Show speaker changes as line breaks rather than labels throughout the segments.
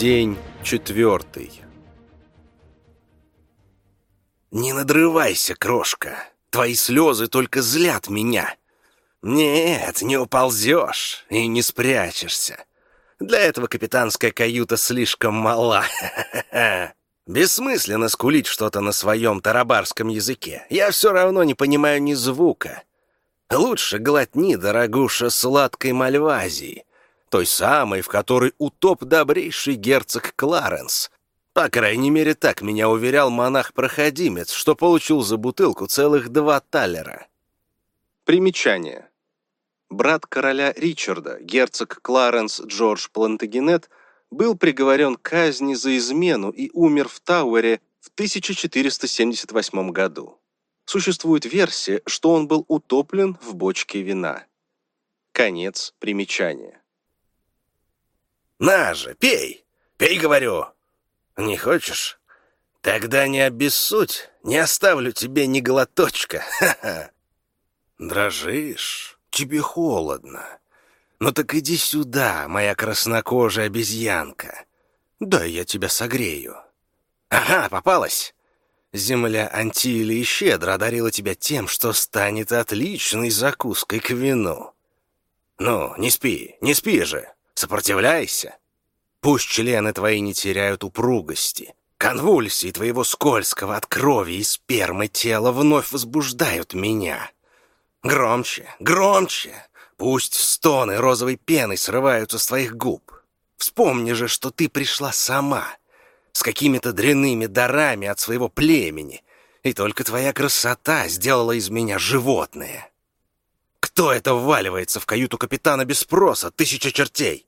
День четвертый.
«Не надрывайся, крошка. Твои слезы только злят меня. Нет, не уползешь и не спрячешься. Для этого капитанская каюта слишком мала. Бессмысленно скулить что-то на своем тарабарском языке. Я все равно не понимаю ни звука. Лучше глотни, дорогуша, сладкой мальвазии» той самой, в которой утоп добрейший герцог Кларенс. По крайней мере, так меня уверял монах-проходимец, что получил за бутылку целых два талера.
Примечание. Брат короля Ричарда, герцог Кларенс Джордж Плантагенет, был приговорен к казни за измену и умер в Тауэре в 1478 году. Существует версия, что он был утоплен в бочке вина. Конец примечания.
На же, пей! Пей, говорю! Не хочешь? Тогда не обессудь, не оставлю тебе ни глоточка. Дрожишь? Тебе холодно. Ну так иди сюда, моя краснокожая обезьянка. Да я тебя согрею. Ага, попалась. Земля Антилии щедро одарила тебя тем, что станет отличной закуской к вину. Ну, не спи, не спи же. Сопротивляйся. Пусть члены твои не теряют упругости. Конвульсии твоего скользкого от крови и спермы тела вновь возбуждают меня. Громче, громче. Пусть стоны розовой пеной срываются с твоих губ. Вспомни же, что ты пришла сама, с какими-то дрянными дарами от своего племени, и только твоя красота сделала из меня животное. Кто это вваливается в каюту капитана без спроса, тысяча чертей?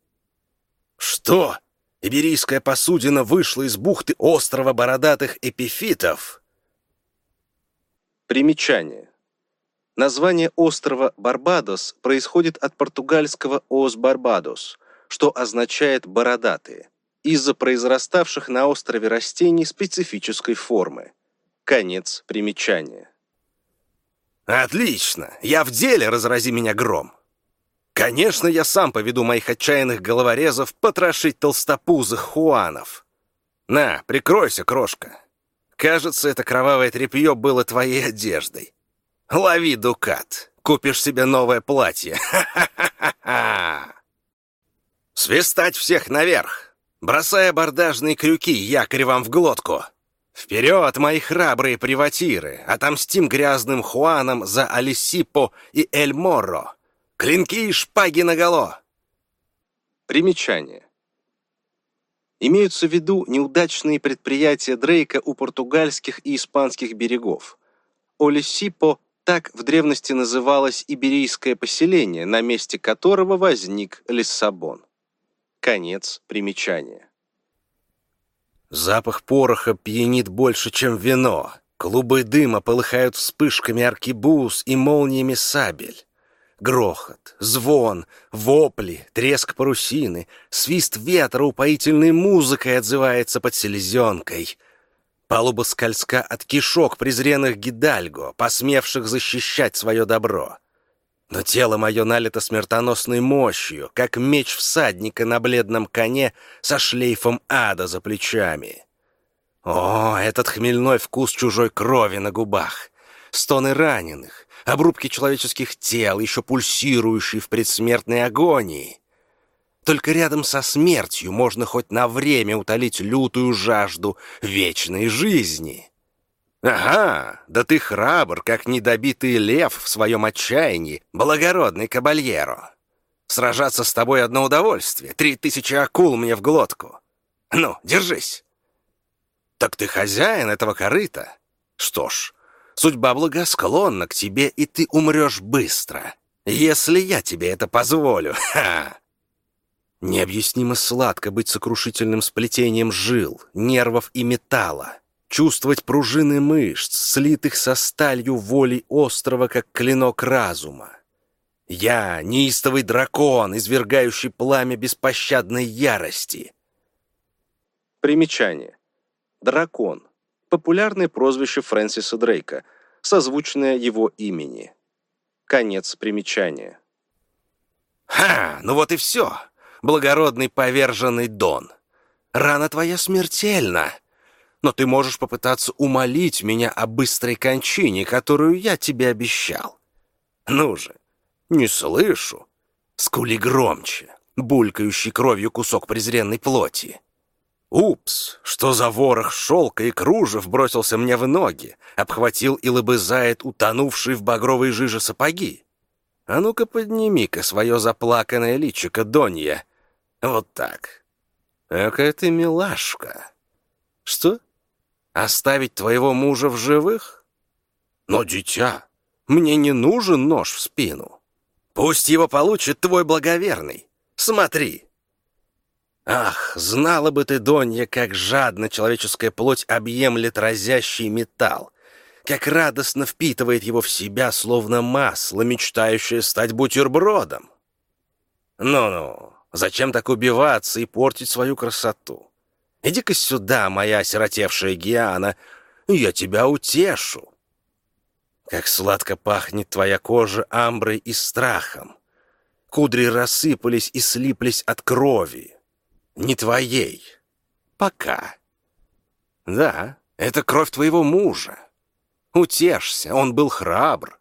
Что? Иберийская посудина вышла из бухты острова бородатых эпифитов?
Примечание. Название острова Барбадос происходит от португальского «ос барбадос», что означает «бородатые», из-за произраставших на острове растений специфической формы. Конец примечания.
«Отлично! Я в деле, разрази меня гром!» Конечно, я сам поведу моих отчаянных головорезов потрошить толстопузых хуанов. На, прикройся, крошка. Кажется, это кровавое тряпье было твоей одеждой. Лови дукат, купишь себе новое платье. Свистать всех наверх, бросая бордажные крюки якорь в глотку. Вперед, мои храбрые приватиры, отомстим грязным хуанам за Алисипо и Эль-Морро. Клинки и шпаги наголо!»
Примечание. Имеются в виду неудачные предприятия Дрейка у португальских и испанских берегов. Олесипо так в древности называлось иберийское поселение, на месте которого возник Лиссабон. Конец примечания.
Запах пороха пьянит больше, чем вино. Клубы дыма полыхают вспышками аркибуз и молниями сабель. Грохот, звон, вопли, треск парусины, свист ветра упоительной музыкой отзывается под селезенкой. Палуба скользка от кишок презренных гидальго, посмевших защищать свое добро. Но тело мое налито смертоносной мощью, как меч всадника на бледном коне со шлейфом ада за плечами. О, этот хмельной вкус чужой крови на губах! Стоны раненых, обрубки человеческих тел, еще пульсирующие в предсмертной агонии. Только рядом со смертью можно хоть на время утолить лютую жажду вечной жизни. Ага, да ты храбр, как недобитый лев в своем отчаянии, благородный кабальеро. Сражаться с тобой одно удовольствие, три тысячи акул мне в глотку. Ну, держись. Так ты хозяин этого корыта? Что ж, Судьба благосклонна к тебе, и ты умрешь быстро, если я тебе это позволю. Ха! Необъяснимо сладко быть сокрушительным сплетением жил, нервов и металла, чувствовать пружины мышц, слитых со сталью воли острова, как клинок разума. Я — неистовый дракон, извергающий пламя беспощадной ярости.
Примечание. Дракон — популярное прозвище Фрэнсиса Дрейка, созвучное его имени. Конец примечания.
«Ха! Ну вот и все, благородный поверженный Дон. Рана твоя смертельна, но ты можешь попытаться умолить меня о быстрой кончине, которую я тебе обещал. Ну же, не слышу. Скули громче, булькающий кровью кусок презренной плоти. Упс, что за ворох шелка и кружев бросился мне в ноги, обхватил и лобызает утонувший в багровой жиже сапоги. А ну-ка подними-ка свое заплаканное личико, Донья. Вот так. Какая ты милашка. Что? Оставить твоего мужа в живых? Но, дитя, мне не нужен нож в спину. Пусть его получит твой благоверный. Смотри. Ах, знала бы ты, Донья, как жадно человеческая плоть объемлет разящий металл, как радостно впитывает его в себя, словно масло, мечтающее стать бутербродом. Ну-ну, зачем так убиваться и портить свою красоту? Иди-ка сюда, моя осиротевшая Гиана, я тебя утешу. Как сладко пахнет твоя кожа амброй и страхом. Кудри рассыпались и слиплись от крови. Не твоей. Пока. Да, это кровь твоего мужа. Утешься, он был храбр.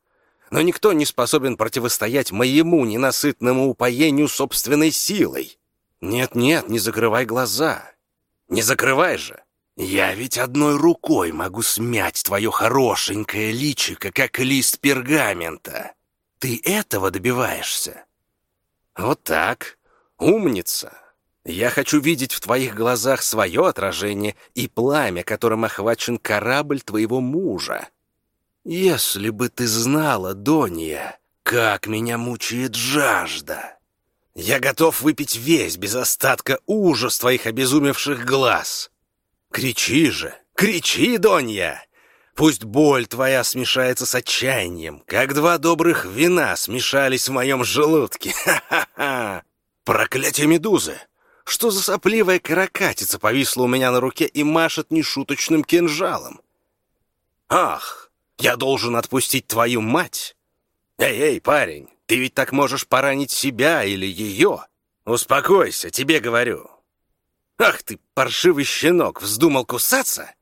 Но никто не способен противостоять моему ненасытному упоению собственной силой. Нет-нет, не закрывай глаза. Не закрывай же. Я ведь одной рукой могу смять твое хорошенькое личико, как лист пергамента. Ты этого добиваешься? Вот так. Умница. Я хочу видеть в твоих глазах свое отражение и пламя, которым охвачен корабль твоего мужа. Если бы ты знала, Донья, как меня мучает жажда. Я готов выпить весь, без остатка, ужас твоих обезумевших глаз. Кричи же, кричи, Донья! Пусть боль твоя смешается с отчаянием, как два добрых вина смешались в моем желудке. Ха-ха-ха! Проклятие медузы! Что за сопливая каракатица повисла у меня на руке и машет нешуточным кинжалом? Ах, я должен отпустить твою мать? Эй-эй, парень, ты ведь так можешь поранить себя или ее. Успокойся, тебе говорю. Ах ты, паршивый щенок, вздумал кусаться?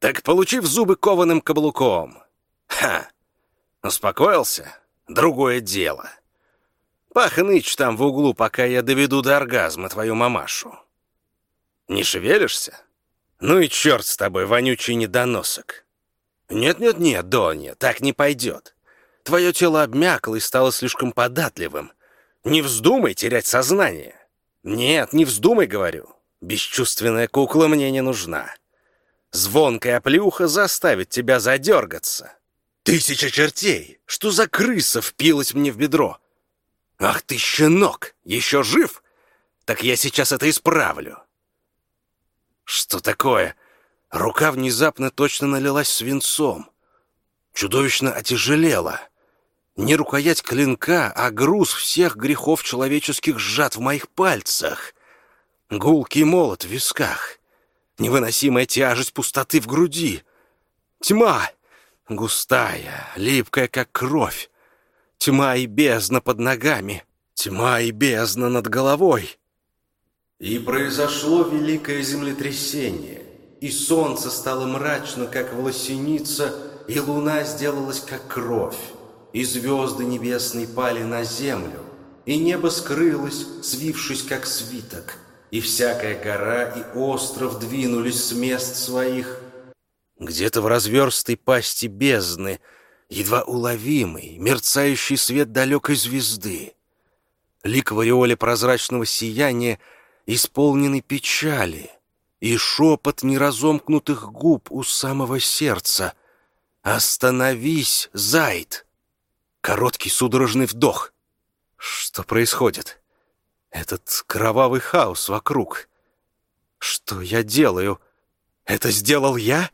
Так получи в зубы кованым каблуком. Ха! Успокоился? Другое дело. Пахнычь там в углу, пока я доведу до оргазма твою мамашу. Не шевелишься? Ну и черт с тобой, вонючий недоносок. Нет-нет-нет, Донья, так не пойдет. Твое тело обмякло и стало слишком податливым. Не вздумай терять сознание. Нет, не вздумай, говорю. Бесчувственная кукла мне не нужна. Звонкая плюха заставит тебя задергаться. Тысяча чертей! Что за крыса впилась мне в бедро? Ах ты, щенок! Еще жив? Так я сейчас это исправлю. Что такое? Рука внезапно точно налилась свинцом. Чудовищно отяжелела. Не рукоять клинка, а груз всех грехов человеческих сжат в моих пальцах. Гулкий молот в висках. Невыносимая тяжесть пустоты в груди. Тьма, густая, липкая, как кровь. Тьма и бездна под ногами. Тьма и бездна над головой. И произошло великое землетрясение, и солнце стало мрачно, как волосеница, и луна сделалась, как кровь и звезды небесные пали на землю, и небо скрылось, свившись как свиток, и всякая гора и остров двинулись с мест своих. Где-то в разверстой пасти бездны едва уловимый, мерцающий свет далекой звезды. Лик в прозрачного сияния, исполненный печали, и шепот неразомкнутых губ у самого сердца. «Остановись, Зайд!» Короткий судорожный вдох. Что происходит? Этот кровавый хаос вокруг. Что я делаю? Это сделал я?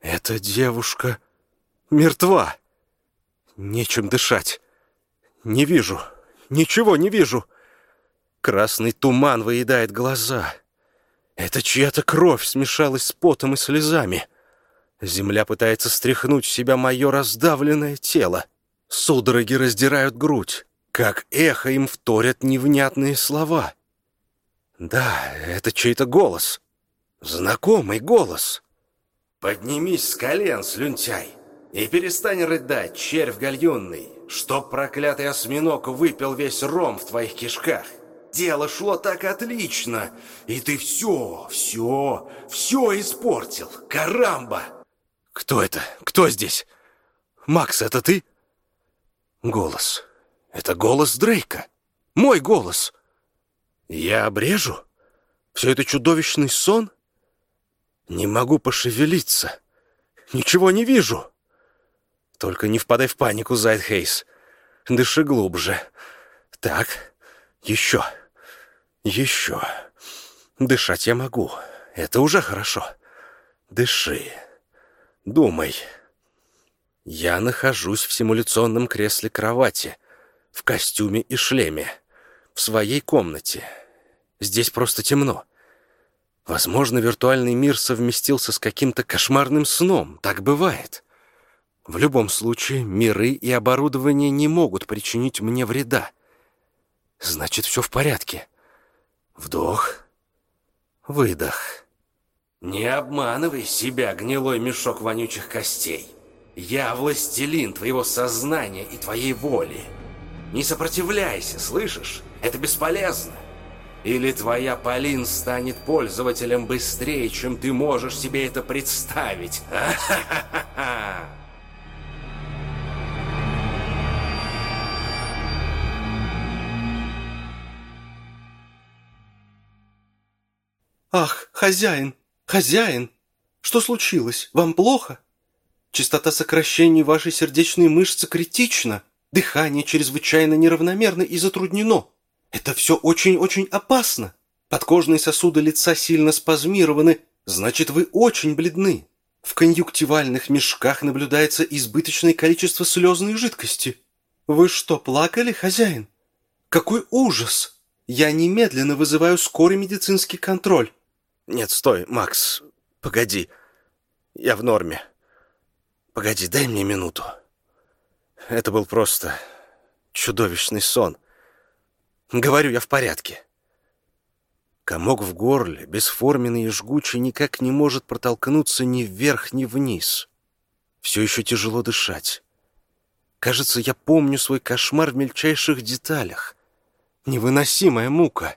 Эта девушка мертва. Нечем дышать. Не вижу. Ничего не вижу. Красный туман выедает глаза. Это чья-то кровь смешалась с потом и слезами. Земля пытается стряхнуть с себя мое раздавленное тело. Судороги раздирают грудь. Как эхо им вторят невнятные слова. Да, это чей-то голос. Знакомый голос. «Поднимись с колен, слюнтяй, и перестань рыдать, червь гальюнный, чтоб проклятый осьминог выпил весь ром в твоих кишках. Дело шло так отлично, и ты все, все, все испортил. Карамба!» «Кто это? Кто здесь? Макс, это ты?» Голос. Это голос Дрейка. Мой голос. Я обрежу? Все это чудовищный сон? Не могу пошевелиться. Ничего не вижу. Только не впадай в панику, Зайтхейс. Дыши глубже. Так, еще. Еще. Дышать я могу. Это уже хорошо. Дыши. Думай. Я нахожусь в симуляционном кресле кровати, в костюме и шлеме, в своей комнате. Здесь просто темно. Возможно, виртуальный мир совместился с каким-то кошмарным сном. Так бывает. В любом случае, миры и оборудование не могут причинить мне вреда. Значит, все в порядке. Вдох, выдох. Не обманывай себя, гнилой мешок вонючих костей. Я властелин твоего сознания и твоей воли. Не сопротивляйся, слышишь? Это бесполезно. Или твоя Полин станет пользователем быстрее, чем ты можешь себе это представить.
Ах, хозяин, хозяин, что случилось? Вам плохо? Частота сокращений вашей сердечной мышцы критична. Дыхание чрезвычайно неравномерно и затруднено. Это все очень-очень опасно. Подкожные сосуды лица сильно спазмированы, значит, вы очень бледны. В конъюнктивальных мешках наблюдается избыточное количество слезной жидкости. Вы что, плакали, хозяин? Какой ужас! Я немедленно вызываю скорый медицинский контроль.
Нет, стой, Макс, погоди. Я в норме. Погоди, дай мне минуту. Это был просто чудовищный сон. Говорю, я в порядке. Комок в горле, бесформенный и жгучий, никак не может протолкнуться ни вверх, ни вниз. Все еще тяжело дышать. Кажется, я помню свой кошмар в мельчайших деталях. Невыносимая мука.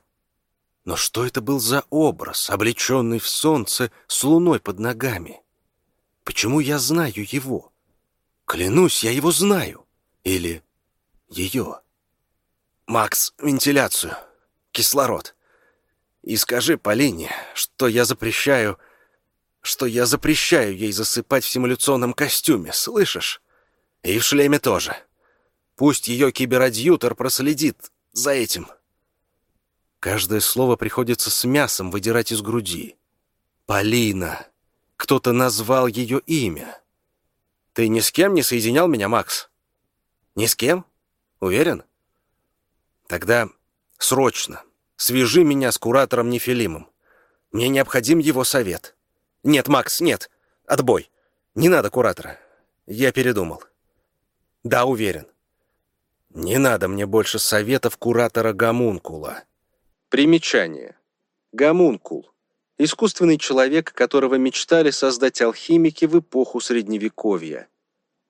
Но что это был за образ, облеченный в солнце с луной под ногами? Почему я знаю его? Клянусь, я его знаю. Или ее. Макс, вентиляцию. Кислород. И скажи Полине, что я запрещаю... Что я запрещаю ей засыпать в симуляционном костюме, слышишь? И в шлеме тоже. Пусть ее киберадьютор проследит за этим. Каждое слово приходится с мясом выдирать из груди. Полина. Кто-то назвал ее имя. Ты ни с кем не соединял меня, Макс? Ни с кем? Уверен? Тогда срочно свяжи меня с куратором Нефилимом. Мне необходим его совет. Нет, Макс, нет. Отбой. Не надо куратора. Я передумал. Да, уверен. Не надо мне больше советов куратора Гамункула.
Примечание. Гамункул. Искусственный человек, которого мечтали создать алхимики в эпоху Средневековья.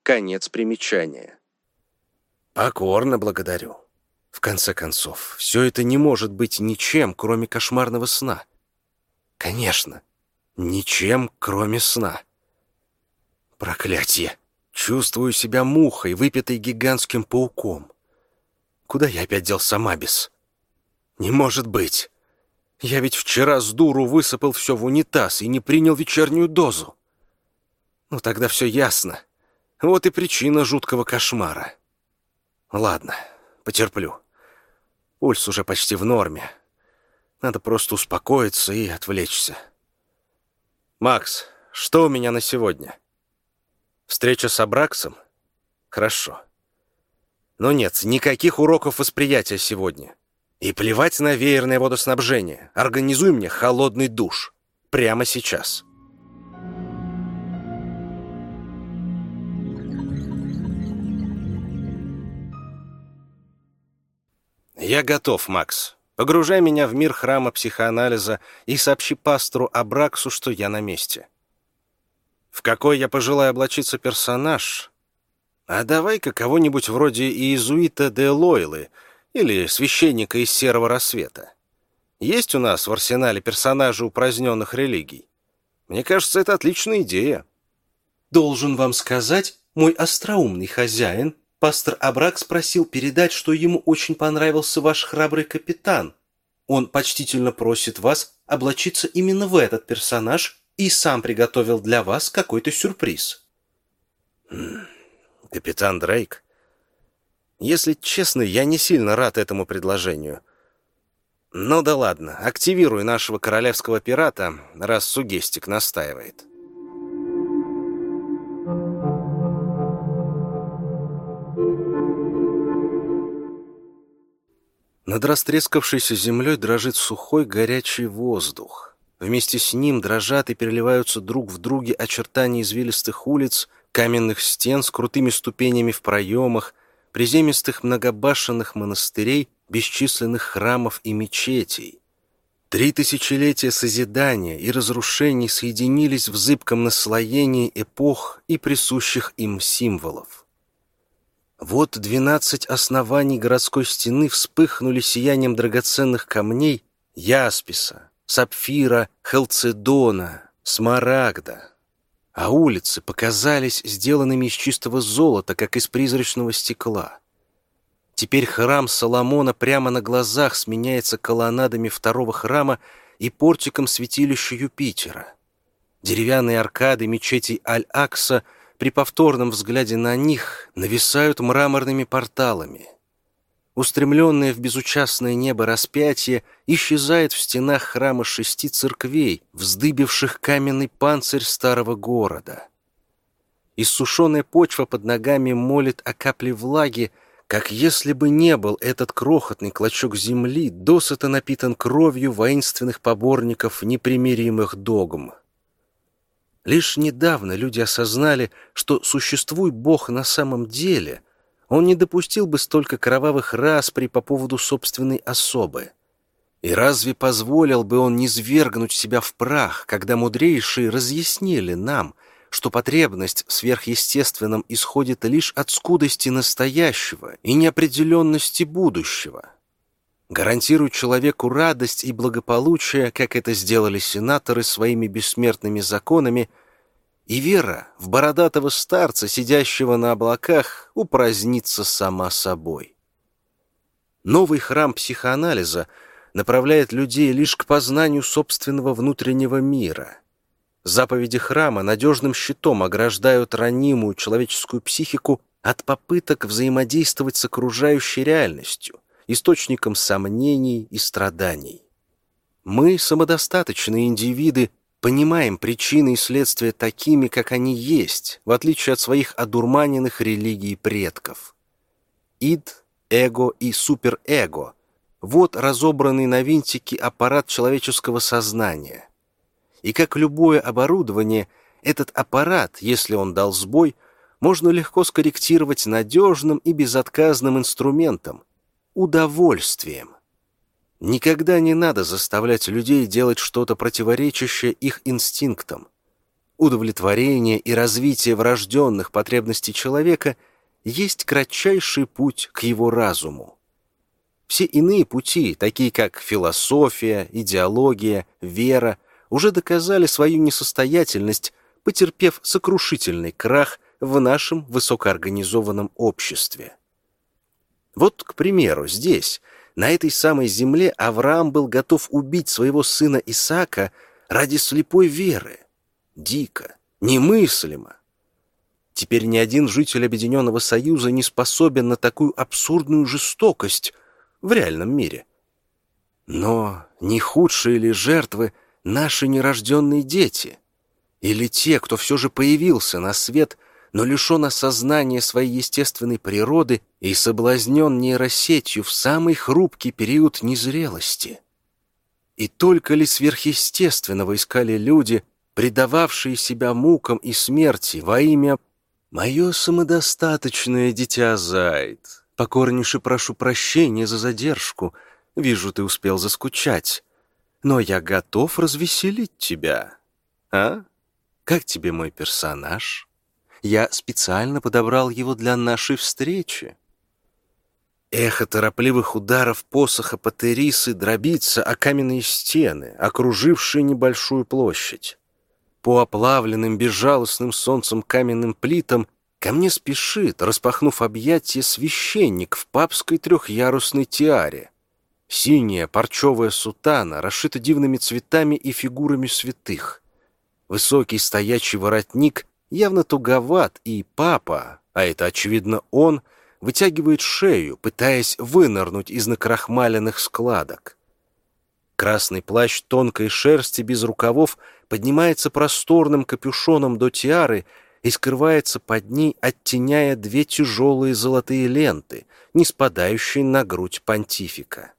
Конец примечания.
Покорно благодарю. В конце концов, все это не может быть ничем, кроме кошмарного сна. Конечно, ничем, кроме сна. Проклятие! Чувствую себя мухой, выпитой гигантским пауком. Куда я опять дел Самабис? Не может быть! Я ведь вчера с дуру высыпал все в унитаз и не принял вечернюю дозу. Ну, тогда все ясно. Вот и причина жуткого кошмара. Ладно, потерплю. Пульс уже почти в норме. Надо просто успокоиться и отвлечься. «Макс, что у меня на сегодня? Встреча с Абраксом? Хорошо. Но нет, никаких уроков восприятия сегодня. И плевать на веерное водоснабжение. Организуй мне холодный душ. Прямо сейчас. Я готов, Макс. Погружай меня в мир храма психоанализа и сообщи пастору Абраксу, что я на месте. В какой я пожелаю облачиться персонаж? А давай-ка кого-нибудь вроде иезуита де Лойлы — или священника из Серого Рассвета. Есть у нас в арсенале персонажи упраздненных религий? Мне кажется, это отличная идея».
«Должен вам сказать, мой остроумный хозяин, Пастор Абрак спросил передать, что ему очень понравился ваш храбрый капитан. Он почтительно просит вас облачиться именно в этот персонаж и сам приготовил для вас какой-то сюрприз.
Капитан Дрейк? Если честно, я не сильно рад этому предложению. Ну да ладно, активируй нашего королевского пирата, раз Сугестик настаивает. Над растрескавшейся землей дрожит сухой горячий воздух. Вместе с ним дрожат и переливаются друг в друге очертания извилистых улиц, каменных стен с крутыми ступенями в проемах, приземистых многобашенных монастырей, бесчисленных храмов и мечетей. Три тысячелетия созидания и разрушений соединились в зыбком наслоении эпох и присущих им символов. Вот двенадцать оснований городской стены вспыхнули сиянием драгоценных камней ясписа, сапфира, халцедона, смарагда. А улицы показались сделанными из чистого золота, как из призрачного стекла. Теперь храм Соломона прямо на глазах сменяется колоннадами второго храма и портиком святилища Юпитера. Деревянные аркады мечети Аль-Акса — при повторном взгляде на них нависают мраморными порталами. Устремленное в безучастное небо распятие исчезает в стенах храма шести церквей, вздыбивших каменный панцирь старого города. Иссушенная почва под ногами молит о капле влаги, как если бы не был этот крохотный клочок земли досыта напитан кровью воинственных поборников непримиримых догм. Лишь недавно люди осознали, что существует Бог на самом деле, он не допустил бы столько кровавых распри по поводу собственной особы. И разве позволил бы он низвергнуть себя в прах, когда мудрейшие разъяснили нам, что потребность в сверхъестественном исходит лишь от скудости настоящего и неопределенности будущего? гарантирует человеку радость и благополучие, как это сделали сенаторы своими бессмертными законами, и вера в бородатого старца, сидящего на облаках, упразднится сама собой. Новый храм психоанализа направляет людей лишь к познанию собственного внутреннего мира. Заповеди храма надежным щитом ограждают ранимую человеческую психику от попыток взаимодействовать с окружающей реальностью – источником сомнений и страданий. Мы, самодостаточные индивиды, понимаем причины и следствия такими, как они есть, в отличие от своих одурманенных религий предков. Ид, эго и суперэго – вот разобранный на винтики аппарат человеческого сознания. И как любое оборудование, этот аппарат, если он дал сбой, можно легко скорректировать надежным и безотказным инструментом, удовольствием. Никогда не надо заставлять людей делать что-то противоречащее их инстинктам. Удовлетворение и развитие врожденных потребностей человека есть кратчайший путь к его разуму. Все иные пути, такие как философия, идеология, вера, уже доказали свою несостоятельность, потерпев сокрушительный крах в нашем высокоорганизованном обществе. Вот, к примеру, здесь, на этой самой земле, Авраам был готов убить своего сына Исаака ради слепой веры. Дико, немыслимо. Теперь ни один житель Объединенного Союза не способен на такую абсурдную жестокость в реальном мире. Но не худшие ли жертвы наши нерожденные дети? Или те, кто все же появился на свет – но лишен осознания своей естественной природы и соблазнен нейросетью в самый хрупкий период незрелости. И только ли сверхъестественного искали люди, предававшие себя мукам и смерти во имя «Мое самодостаточное дитя Зайд,
Покорнейше прошу прощения за задержку. Вижу, ты успел заскучать. Но я готов развеселить тебя. А? Как тебе мой персонаж? Я специально подобрал его для нашей встречи. Эхо торопливых ударов посоха Патерисы дробится о каменные стены, окружившие небольшую площадь. По оплавленным безжалостным солнцем каменным плитам ко мне спешит, распахнув объятия, священник в папской трехъярусной тиаре. Синяя парчевая сутана расшита дивными цветами и фигурами святых. Высокий стоячий воротник явно туговат, и папа, а это, очевидно, он — вытягивает шею, пытаясь вынырнуть из накрахмаленных складок. Красный плащ тонкой шерсти без рукавов поднимается просторным капюшоном до тиары и скрывается под ней, оттеняя две тяжелые золотые ленты, не спадающие на грудь понтифика.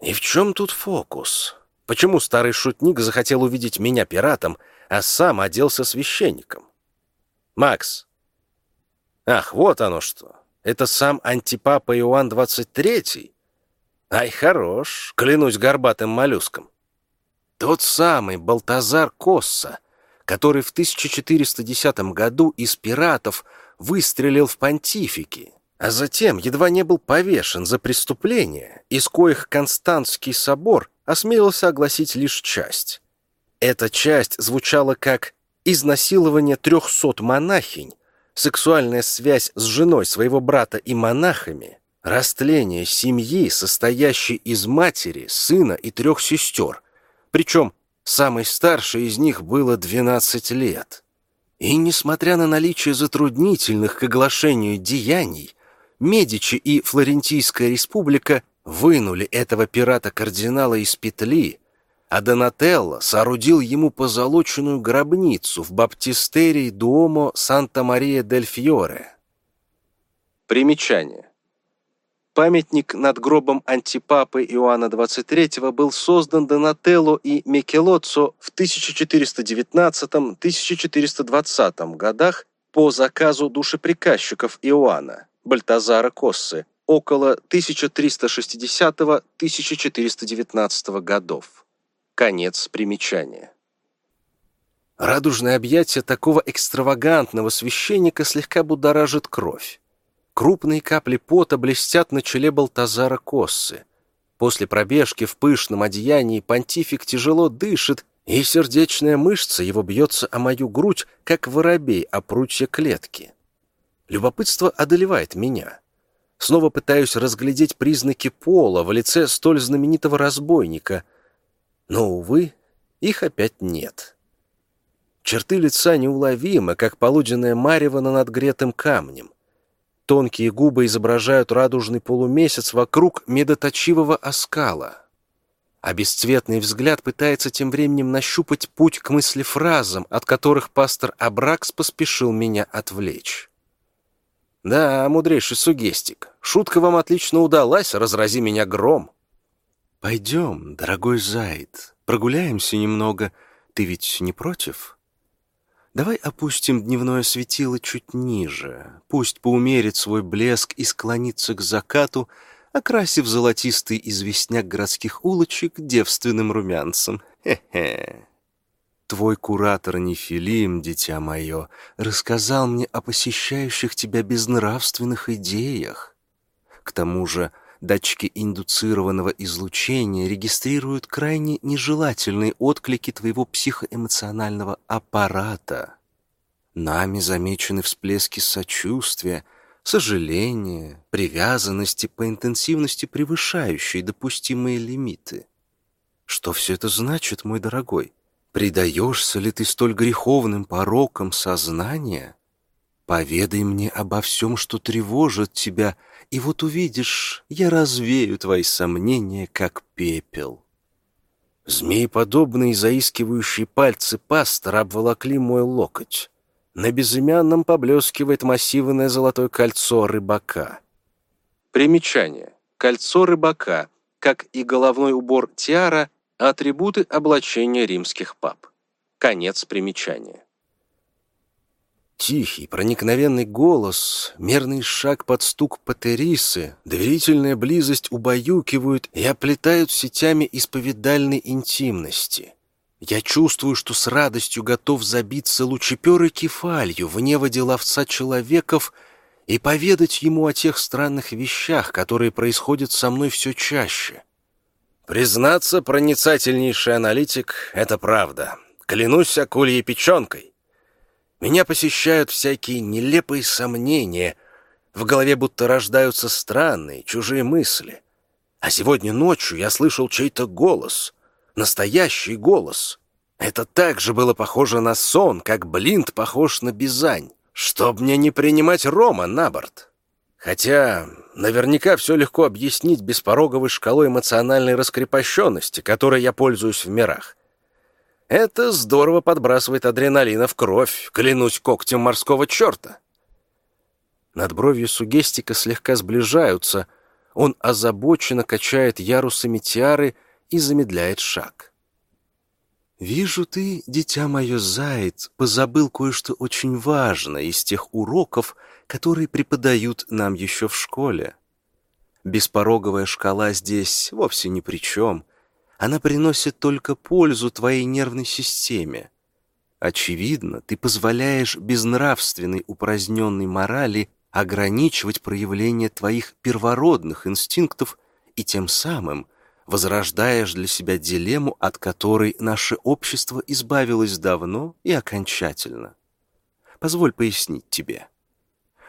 И в чем тут фокус? Почему старый шутник захотел увидеть меня пиратом, а сам оделся священником? Макс. Ах, вот оно что. Это сам антипапа Иоанн XXIII? Ай, хорош, клянусь горбатым моллюском. Тот самый Балтазар Косса, который в 1410 году из пиратов выстрелил в понтифики, а затем едва не был повешен за преступления, из коих Константский собор осмелился огласить лишь часть. Эта часть звучала как «изнасилование трехсот монахинь сексуальная связь с женой своего брата и монахами, растление семьи, состоящей из матери, сына и трех сестер, причем самой старшей из них было 12 лет. И несмотря на наличие затруднительных к оглашению деяний, Медичи и Флорентийская республика вынули этого пирата-кардинала из петли, а Донателло соорудил ему позолоченную гробницу в баптистерии Дуомо Санта-Мария-дель-Фьоре.
Примечание. Памятник над гробом антипапы Иоанна XXIII был создан Донателло и Микелоццо в 1419-1420 годах по заказу душеприказчиков Иоанна, Бальтазара Коссы, около 1360-1419 годов. Конец примечания.
Радужное объятие такого экстравагантного священника слегка будоражит кровь. Крупные капли пота блестят на челе Балтазара Коссы. После пробежки в пышном одеянии понтифик тяжело дышит, и сердечная мышца его бьется о мою грудь, как воробей о прутье клетки. Любопытство одолевает меня. Снова пытаюсь разглядеть признаки пола в лице столь знаменитого разбойника, но, увы, их опять нет. Черты лица неуловимы, как полуденное марево над надгретым камнем. Тонкие губы изображают радужный полумесяц вокруг медоточивого оскала. А бесцветный взгляд пытается тем временем нащупать путь к мысли фразам, от которых пастор Абракс поспешил меня отвлечь. Да, мудрейший сугестик, шутка вам отлично удалась, разрази меня гром. «Пойдем, дорогой Зайд, прогуляемся немного. Ты ведь не против?» Давай опустим дневное светило чуть ниже. Пусть поумерит свой блеск и склонится к закату, окрасив золотистый известняк городских улочек девственным румянцем. Хе-хе. Твой куратор Нефилим, дитя мое, рассказал мне о посещающих тебя безнравственных идеях. К тому же Датчики индуцированного излучения регистрируют крайне нежелательные отклики твоего психоэмоционального аппарата. Нами замечены всплески сочувствия, сожаления, привязанности по интенсивности превышающие допустимые лимиты. Что все это значит, мой дорогой? Предаешься ли ты столь греховным порокам сознания? Поведай мне обо всем, что тревожит тебя — и вот увидишь, я развею твои сомнения, как пепел. Змееподобные заискивающие пальцы пастора обволокли мой локоть. На безымянном поблескивает массивное золотое кольцо рыбака.
Примечание. Кольцо рыбака, как и головной убор тиара, атрибуты облачения римских пап. Конец примечания.
Тихий, проникновенный голос, мерный шаг под стук патерисы, доверительная близость убаюкивают и оплетают сетями исповедальной интимности. Я чувствую, что с радостью готов забиться лучеперой кефалью в неводе ловца человеков и поведать ему о тех странных вещах, которые происходят со мной все чаще. Признаться, проницательнейший аналитик — это правда. Клянусь акульей печенкой. Меня посещают всякие нелепые сомнения. В голове будто рождаются странные, чужие мысли. А сегодня ночью я слышал чей-то голос. Настоящий голос. Это также было похоже на сон, как Блинт похож на Бизань. Чтоб мне не принимать Рома на борт. Хотя наверняка все легко объяснить беспороговой шкалой эмоциональной раскрепощенности, которой я пользуюсь в мирах. Это здорово подбрасывает адреналина в кровь, клянусь когтем морского черта. Над бровью сугестика слегка сближаются, он озабоченно качает ярусами тиары и замедляет шаг. «Вижу ты, дитя мое, заяц, позабыл кое-что очень важное из тех уроков, которые преподают нам еще в школе. Беспороговая шкала здесь вовсе ни при чем. Она приносит только пользу твоей нервной системе. Очевидно, ты позволяешь безнравственной упраздненной морали ограничивать проявление твоих первородных инстинктов и тем самым возрождаешь для себя дилемму, от которой наше общество избавилось давно и окончательно. Позволь пояснить тебе.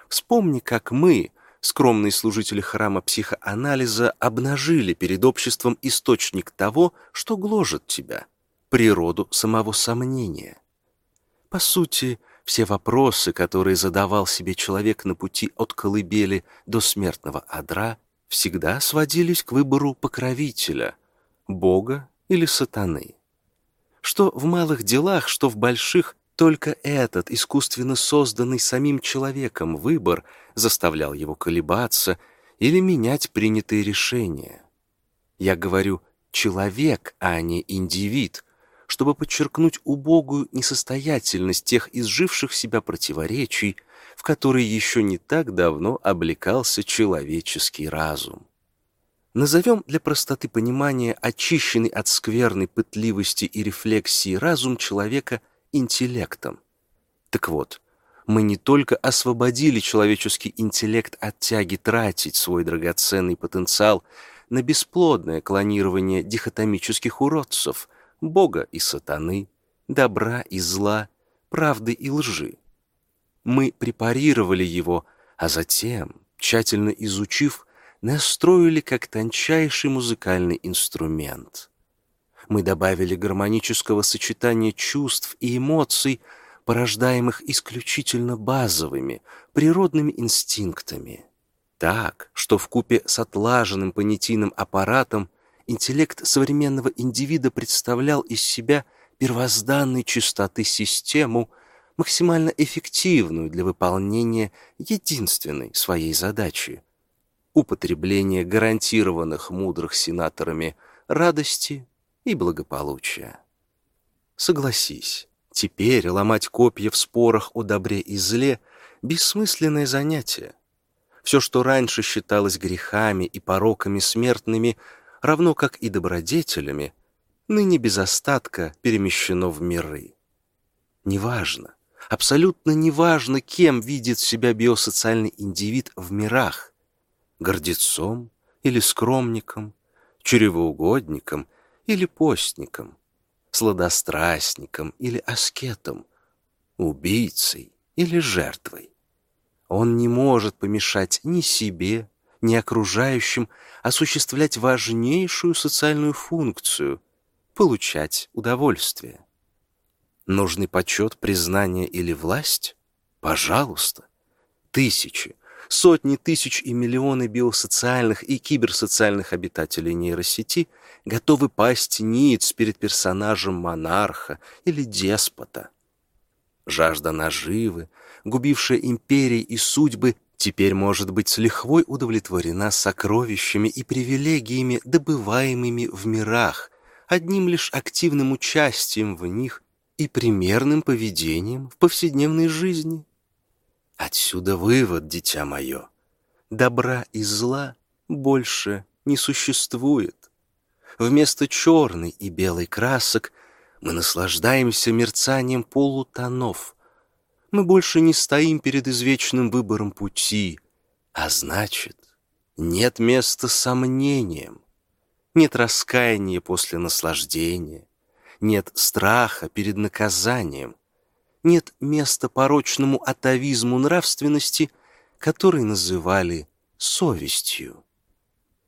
Вспомни, как мы, скромные служители храма психоанализа, обнажили перед обществом источник того, что гложет тебя, природу самого сомнения. По сути, все вопросы, которые задавал себе человек на пути от колыбели до смертного одра, всегда сводились к выбору покровителя, Бога или сатаны. Что в малых делах, что в больших, только этот искусственно созданный самим человеком выбор заставлял его колебаться или менять принятые решения. Я говорю «человек», а не «индивид», чтобы подчеркнуть убогую несостоятельность тех изживших себя противоречий, в которые еще не так давно облекался человеческий разум. Назовем для простоты понимания очищенный от скверной пытливости и рефлексии разум человека – интеллектом. Так вот, мы не только освободили человеческий интеллект от тяги тратить свой драгоценный потенциал на бесплодное клонирование дихотомических уродцев, Бога и сатаны, добра и зла, правды и лжи. Мы препарировали его, а затем, тщательно изучив, настроили как тончайший музыкальный инструмент — мы добавили гармонического сочетания чувств и эмоций, порождаемых исключительно базовыми, природными инстинктами. Так, что в купе с отлаженным понятийным аппаратом интеллект современного индивида представлял из себя первозданной чистоты систему, максимально эффективную для выполнения единственной своей задачи — употребления гарантированных мудрых сенаторами радости, и благополучия. Согласись, теперь ломать копья в спорах о добре и зле — бессмысленное занятие. Все, что раньше считалось грехами и пороками смертными, равно как и добродетелями, ныне без остатка перемещено в миры. Неважно, абсолютно неважно, кем видит себя биосоциальный индивид в мирах — гордецом или скромником, чревоугодником или постником, сладострастником или аскетом, убийцей или жертвой. Он не может помешать ни себе, ни окружающим осуществлять важнейшую социальную функцию — получать удовольствие. Нужный почет, признание или власть? Пожалуйста. Тысячи, сотни тысяч и миллионы биосоциальных и киберсоциальных обитателей нейросети готовы пасть ниц перед персонажем монарха или деспота. Жажда наживы, губившая империи и судьбы, теперь может быть с лихвой удовлетворена сокровищами и привилегиями, добываемыми в мирах, одним лишь активным участием в них и примерным поведением в повседневной жизни. Отсюда вывод, дитя мое. Добра и зла больше не существует. Вместо черной и белой красок мы наслаждаемся мерцанием полутонов. Мы больше не стоим перед извечным выбором пути, а значит, нет места сомнениям, нет раскаяния после наслаждения, нет страха перед наказанием, нет места порочному атовизму нравственности, который называли совестью.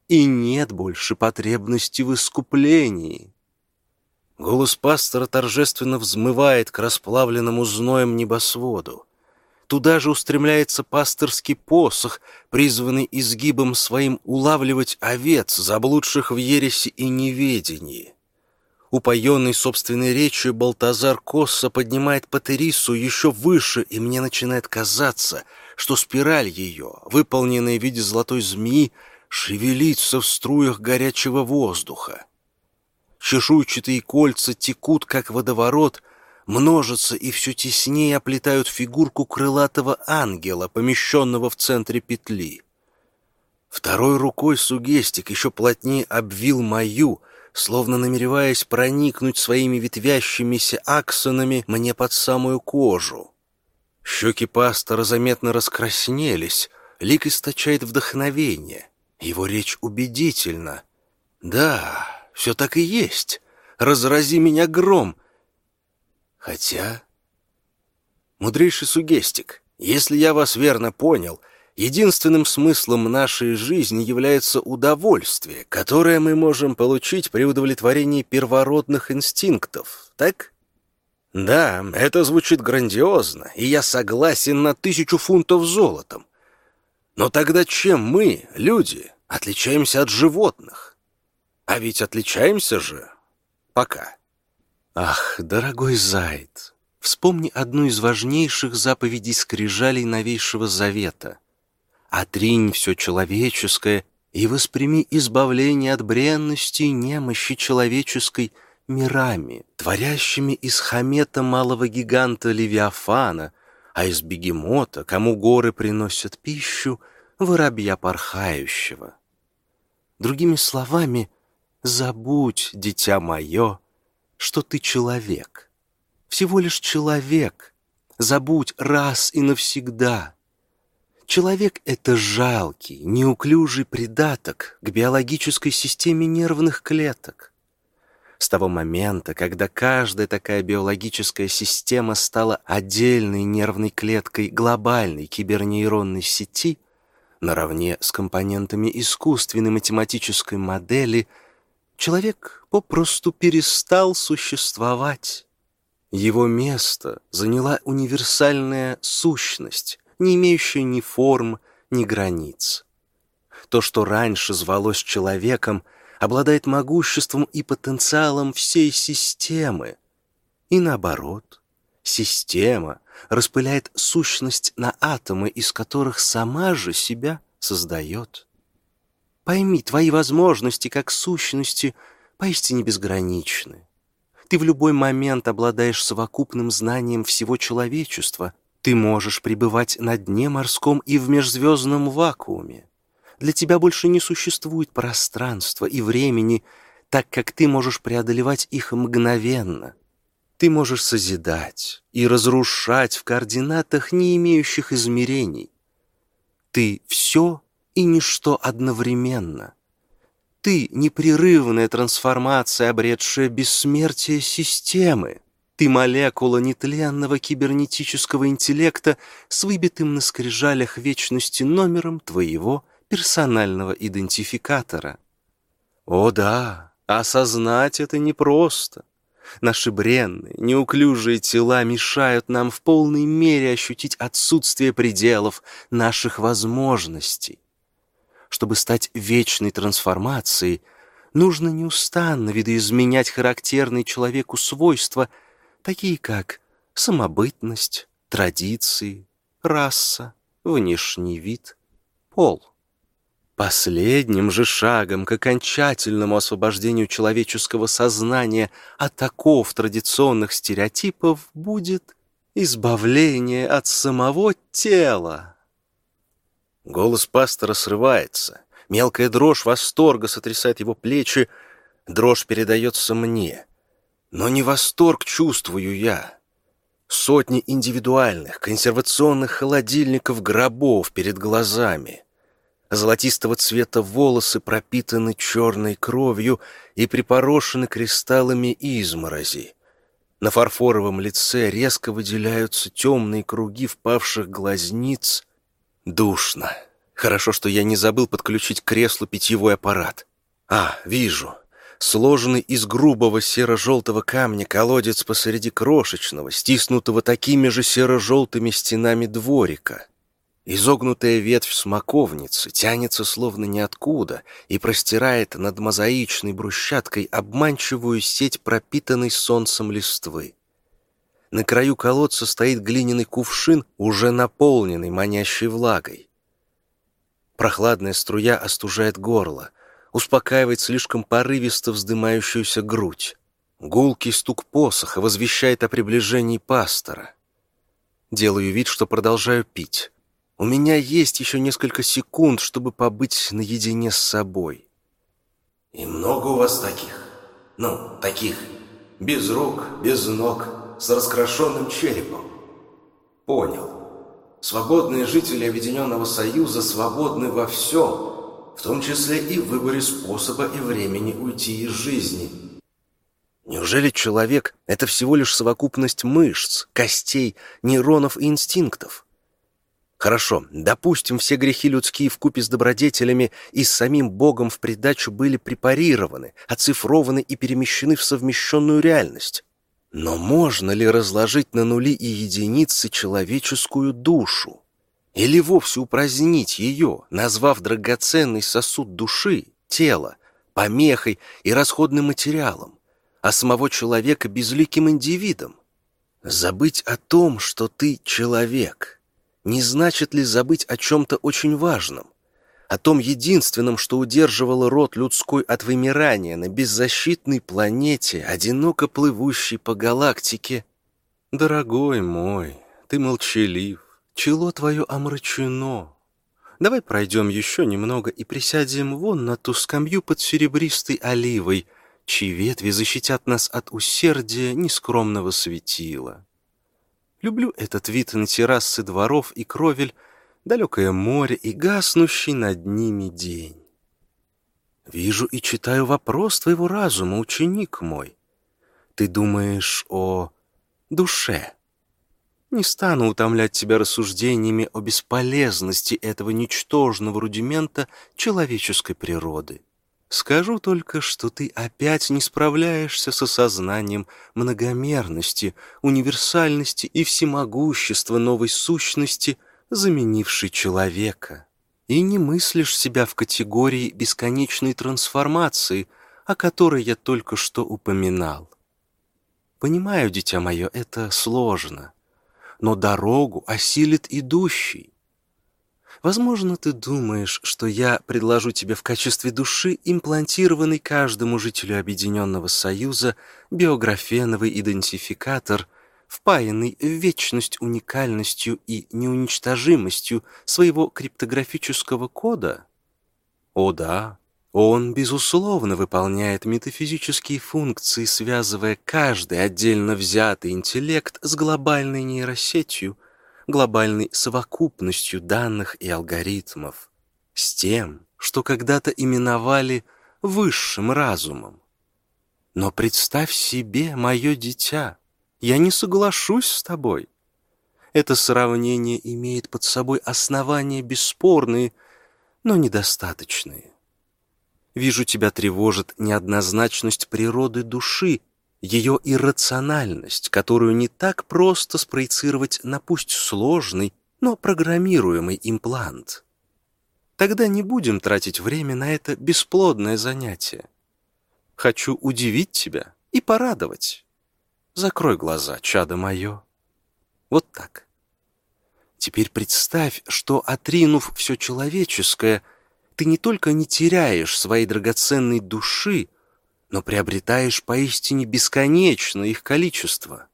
И нет больше потребности в искуплении. Голос пастора торжественно взмывает к расплавленному зноем небосводу. Туда же устремляется пасторский посох, призванный изгибом своим улавливать овец, заблудших в ересе и неведении. Упоенный собственной речью, Балтазар Косса поднимает Патерису еще выше, и мне начинает казаться, что спираль ее, выполненная в виде золотой змеи, шевелится в струях горячего воздуха. Чешуйчатые кольца текут, как водоворот, множатся и все теснее оплетают фигурку крылатого ангела, помещенного в центре петли. Второй рукой сугестик еще плотнее обвил мою, словно намереваясь проникнуть своими ветвящимися аксонами мне под самую кожу. Щеки пастора заметно раскраснелись, лик источает вдохновение. Его речь убедительна. «Да, все так и есть. Разрази меня гром!» Хотя... Мудрейший сугестик, если я вас верно понял — Единственным смыслом нашей жизни является удовольствие, которое мы можем получить при удовлетворении первородных инстинктов, так? Да, это звучит грандиозно, и я согласен на тысячу фунтов золотом. Но тогда чем мы, люди, отличаемся от животных? А ведь отличаемся же пока. Ах, дорогой Зайд, вспомни одну из важнейших заповедей скрижалей Новейшего Завета — Отринь все человеческое и восприми избавление от бренности и немощи человеческой мирами, творящими из хамета малого гиганта Левиафана, а из бегемота, кому горы приносят пищу, воробья порхающего. Другими словами, забудь, дитя мое, что ты человек. Всего лишь человек. Забудь раз и навсегда — Человек — это жалкий, неуклюжий придаток к биологической системе нервных клеток. С того момента, когда каждая такая биологическая система стала отдельной нервной клеткой глобальной кибернейронной сети, наравне с компонентами искусственной математической модели, человек попросту перестал существовать. Его место заняла универсальная сущность, не имеющее ни форм, ни границ. То, что раньше звалось человеком, обладает могуществом и потенциалом всей системы. И наоборот, система распыляет сущность на атомы, из которых сама же себя создает. Пойми, твои возможности как сущности поистине безграничны. Ты в любой момент обладаешь совокупным знанием всего человечества — ты можешь пребывать на дне морском и в межзвездном вакууме. Для тебя больше не существует пространства и времени, так как ты можешь преодолевать их мгновенно. Ты можешь созидать и разрушать в координатах, не имеющих измерений. Ты все и ничто одновременно. Ты — непрерывная трансформация, обретшая бессмертие системы. Ты молекула нетленного кибернетического интеллекта с выбитым на скрижалях вечности номером твоего персонального идентификатора. О да, осознать это непросто. Наши бренные, неуклюжие тела мешают нам в полной мере ощутить отсутствие пределов наших возможностей. Чтобы стать вечной трансформацией, нужно неустанно видоизменять характерные человеку свойства – такие как самобытность, традиции, раса, внешний вид, пол. Последним же шагом к окончательному освобождению человеческого сознания от оков традиционных стереотипов будет
избавление от самого тела.
Голос пастора срывается. Мелкая дрожь восторга сотрясает его плечи. Дрожь передается мне. Но не восторг чувствую я. Сотни индивидуальных, консервационных холодильников гробов перед глазами. Золотистого цвета волосы пропитаны черной кровью и припорошены кристаллами изморози. На фарфоровом лице резко выделяются темные круги впавших глазниц. Душно. Хорошо, что я не забыл подключить к креслу питьевой аппарат. А, вижу. Сложенный из грубого серо-желтого камня колодец посреди крошечного, стиснутого такими же серо-желтыми стенами дворика. Изогнутая ветвь смоковницы тянется словно ниоткуда и простирает над мозаичной брусчаткой обманчивую сеть пропитанной солнцем листвы. На краю колодца стоит глиняный кувшин, уже наполненный манящей влагой. Прохладная струя остужает горло, успокаивает слишком порывисто вздымающуюся грудь. Гулкий стук посоха возвещает о приближении пастора. Делаю вид, что продолжаю пить. У меня есть еще несколько секунд, чтобы побыть наедине с собой.
И много у вас таких? Ну, таких. Без рук, без ног, с раскрашенным черепом. Понял. Свободные жители Объединенного Союза свободны во всем, в том числе и в выборе способа и времени уйти из жизни.
Неужели человек — это всего лишь совокупность мышц, костей, нейронов и инстинктов? Хорошо, допустим, все грехи людские в купе с добродетелями и с самим Богом в придачу были препарированы, оцифрованы и перемещены в совмещенную реальность. Но можно ли разложить на нули и единицы человеческую душу? Или вовсе упразднить ее, назвав драгоценный сосуд души, тело, помехой и расходным материалом, а самого человека безликим индивидом? Забыть о том, что ты человек — не значит ли забыть о чем-то очень важном? О том единственном, что удерживало род людской от вымирания на беззащитной планете, одиноко плывущей по галактике?
Дорогой мой, ты молчалив, чело твое омрачено. Давай пройдем еще немного и присядем вон на ту скамью под серебристой оливой, чьи ветви защитят нас от усердия нескромного светила. Люблю этот вид на террасы дворов и кровель, далекое море и гаснущий над ними день. Вижу и читаю вопрос твоего разума, ученик мой. Ты думаешь о душе. Не стану утомлять тебя рассуждениями о бесполезности этого ничтожного рудимента человеческой природы. Скажу только, что ты опять не справляешься с осознанием многомерности, универсальности и всемогущества новой сущности, заменившей человека, и не мыслишь себя в категории бесконечной трансформации, о которой я только что упоминал. Понимаю, дитя мое, это сложно, но дорогу осилит идущий. Возможно, ты думаешь, что я предложу тебе в качестве души имплантированный каждому жителю Объединенного Союза биографеновый идентификатор, впаянный в вечность уникальностью и неуничтожимостью своего криптографического кода? О да, он, безусловно, выполняет метафизические функции, связывая каждый отдельно взятый интеллект с глобальной нейросетью – глобальной совокупностью данных и алгоритмов, с тем, что когда-то именовали высшим разумом. Но представь себе, мое дитя, я не соглашусь с тобой. Это сравнение имеет под собой основания бесспорные, но недостаточные. Вижу, тебя тревожит неоднозначность природы души, ее иррациональность, которую не так просто спроецировать на пусть сложный, но программируемый имплант. Тогда не будем тратить время на это бесплодное занятие. Хочу удивить тебя и порадовать. Закрой глаза, чадо мое. Вот так. Теперь представь, что, отринув все человеческое, ты не только не теряешь своей драгоценной души, но приобретаешь поистине бесконечно их количество.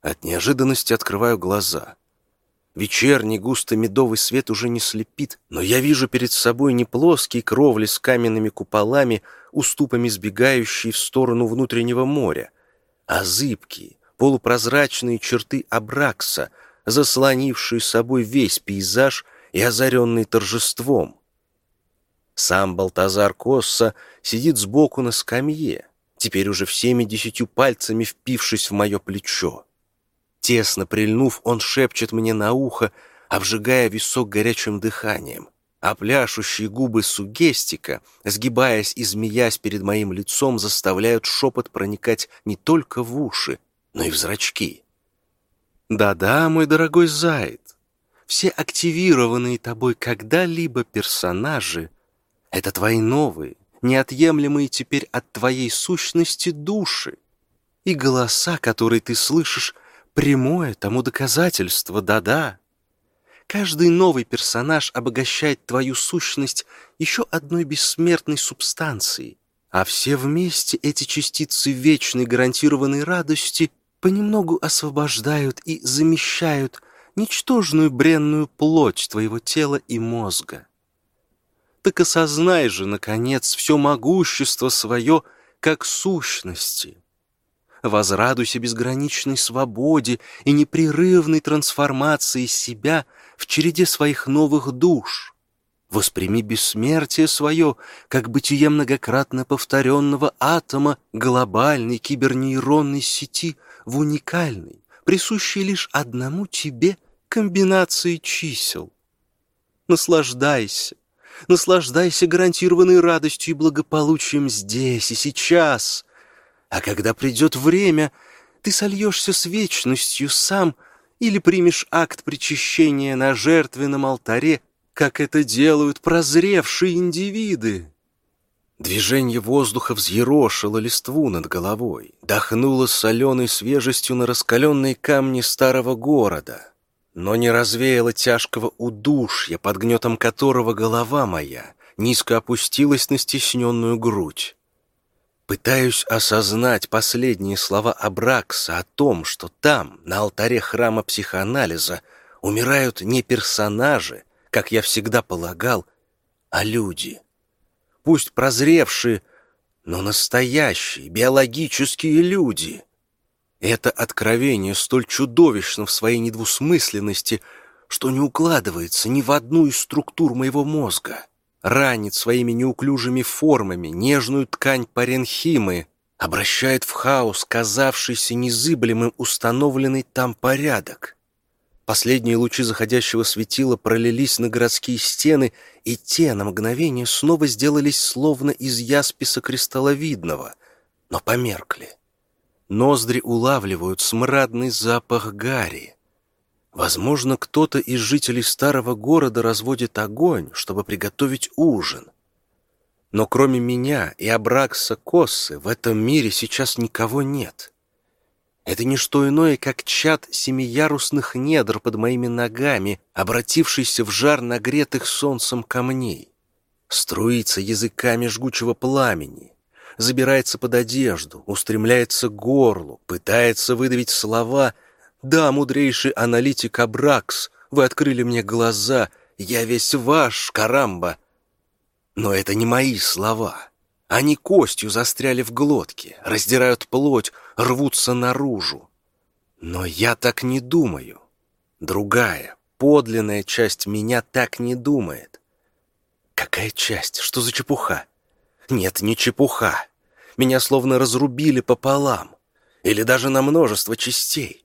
От неожиданности открываю глаза. Вечерний густо-медовый свет уже не слепит, но я вижу перед собой не плоские кровли с каменными куполами, уступами сбегающие в сторону внутреннего моря, а зыбкие, полупрозрачные черты Абракса, заслонившие собой весь пейзаж и озаренный торжеством. Сам Балтазар Косса сидит сбоку на скамье, теперь уже всеми десятью пальцами впившись в мое плечо. Тесно прильнув, он шепчет мне на ухо, обжигая висок горячим дыханием, а пляшущие губы сугестика, сгибаясь и змеясь перед моим лицом, заставляют шепот проникать не только в уши, но и в зрачки. Да-да, мой дорогой Зайд, все активированные тобой когда-либо персонажи — это твои новые, неотъемлемые теперь от твоей сущности души. И голоса, которые ты слышишь, Прямое тому доказательство, да-да. Каждый новый персонаж обогащает твою сущность еще одной бессмертной субстанцией, а все вместе эти частицы вечной гарантированной радости понемногу освобождают и замещают ничтожную бренную плоть твоего тела и мозга. Так осознай же, наконец, все могущество свое как сущности, возрадуйся безграничной свободе и непрерывной трансформации себя в череде своих новых душ. Восприми бессмертие свое, как бытие многократно повторенного атома глобальной кибернейронной сети в уникальной, присущей лишь одному тебе комбинации чисел. Наслаждайся, наслаждайся гарантированной радостью и благополучием здесь и сейчас — а когда придет время, ты сольешься с вечностью сам или примешь акт причащения на жертвенном алтаре, как это делают прозревшие индивиды. Движение воздуха взъерошило листву над головой, дохнуло соленой свежестью на раскаленные камни старого города, но не развеяло тяжкого удушья, под гнетом которого голова моя низко опустилась на стесненную грудь. Пытаюсь осознать последние слова Абракса о том, что там, на алтаре храма психоанализа, умирают не персонажи, как я всегда полагал, а люди. Пусть прозревшие, но настоящие, биологические люди. Это откровение столь чудовищно в своей недвусмысленности, что не укладывается ни в одну из структур моего мозга ранит своими неуклюжими формами нежную ткань паренхимы, обращает в хаос казавшийся незыблемым установленный там порядок. Последние лучи заходящего светила пролились на городские стены, и те на мгновение снова сделались словно из ясписа кристалловидного, но померкли. Ноздри улавливают смрадный запах гари. Возможно, кто-то из жителей старого города разводит огонь, чтобы приготовить ужин. Но кроме меня и Абракса Коссы в этом мире сейчас никого нет. Это не что иное, как чад семиярусных недр под моими ногами, обратившийся в жар нагретых солнцем камней. Струится языками жгучего пламени, забирается под одежду, устремляется к горлу, пытается выдавить слова — да, мудрейший аналитик Абракс, вы открыли мне глаза, я весь ваш, карамба. Но это не мои слова. Они костью застряли в глотке, раздирают плоть, рвутся наружу. Но я так не думаю. Другая, подлинная часть меня так не думает. Какая часть? Что за чепуха? Нет, не чепуха. Меня словно разрубили пополам. Или даже на множество частей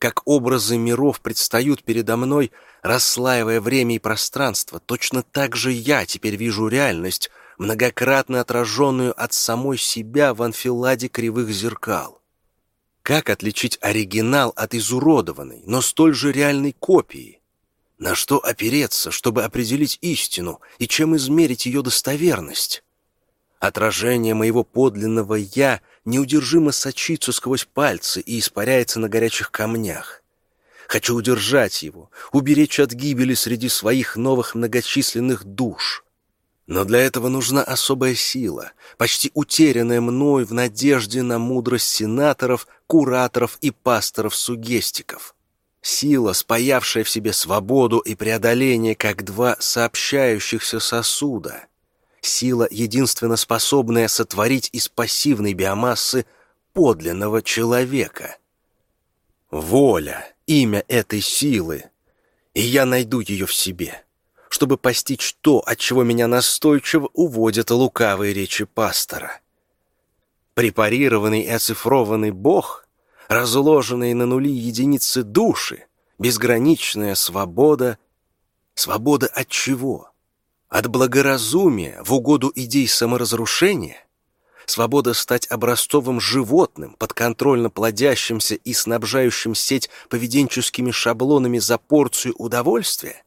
как образы миров предстают передо мной, расслаивая время и пространство, точно так же я теперь вижу реальность, многократно отраженную от самой себя в анфиладе кривых зеркал. Как отличить оригинал от изуродованной, но столь же реальной копии? На что опереться, чтобы определить истину, и чем измерить ее достоверность? Отражение моего подлинного «я» неудержимо сочится сквозь пальцы и испаряется на горячих камнях. Хочу удержать его, уберечь от гибели среди своих новых многочисленных душ. Но для этого нужна особая сила, почти утерянная мной в надежде на мудрость сенаторов, кураторов и пасторов-сугестиков. Сила, спаявшая в себе свободу и преодоление как два сообщающихся сосуда. Сила, единственно способная сотворить из пассивной биомассы подлинного человека. Воля — имя этой силы, и я найду ее в себе, чтобы постичь то, от чего меня настойчиво уводят лукавые речи пастора. Препарированный и оцифрованный Бог, разложенные на нули единицы души, безграничная свобода. Свобода от чего? От благоразумия в угоду идей саморазрушения? Свобода стать образцовым животным, подконтрольно плодящимся и снабжающим сеть поведенческими шаблонами за порцию удовольствия?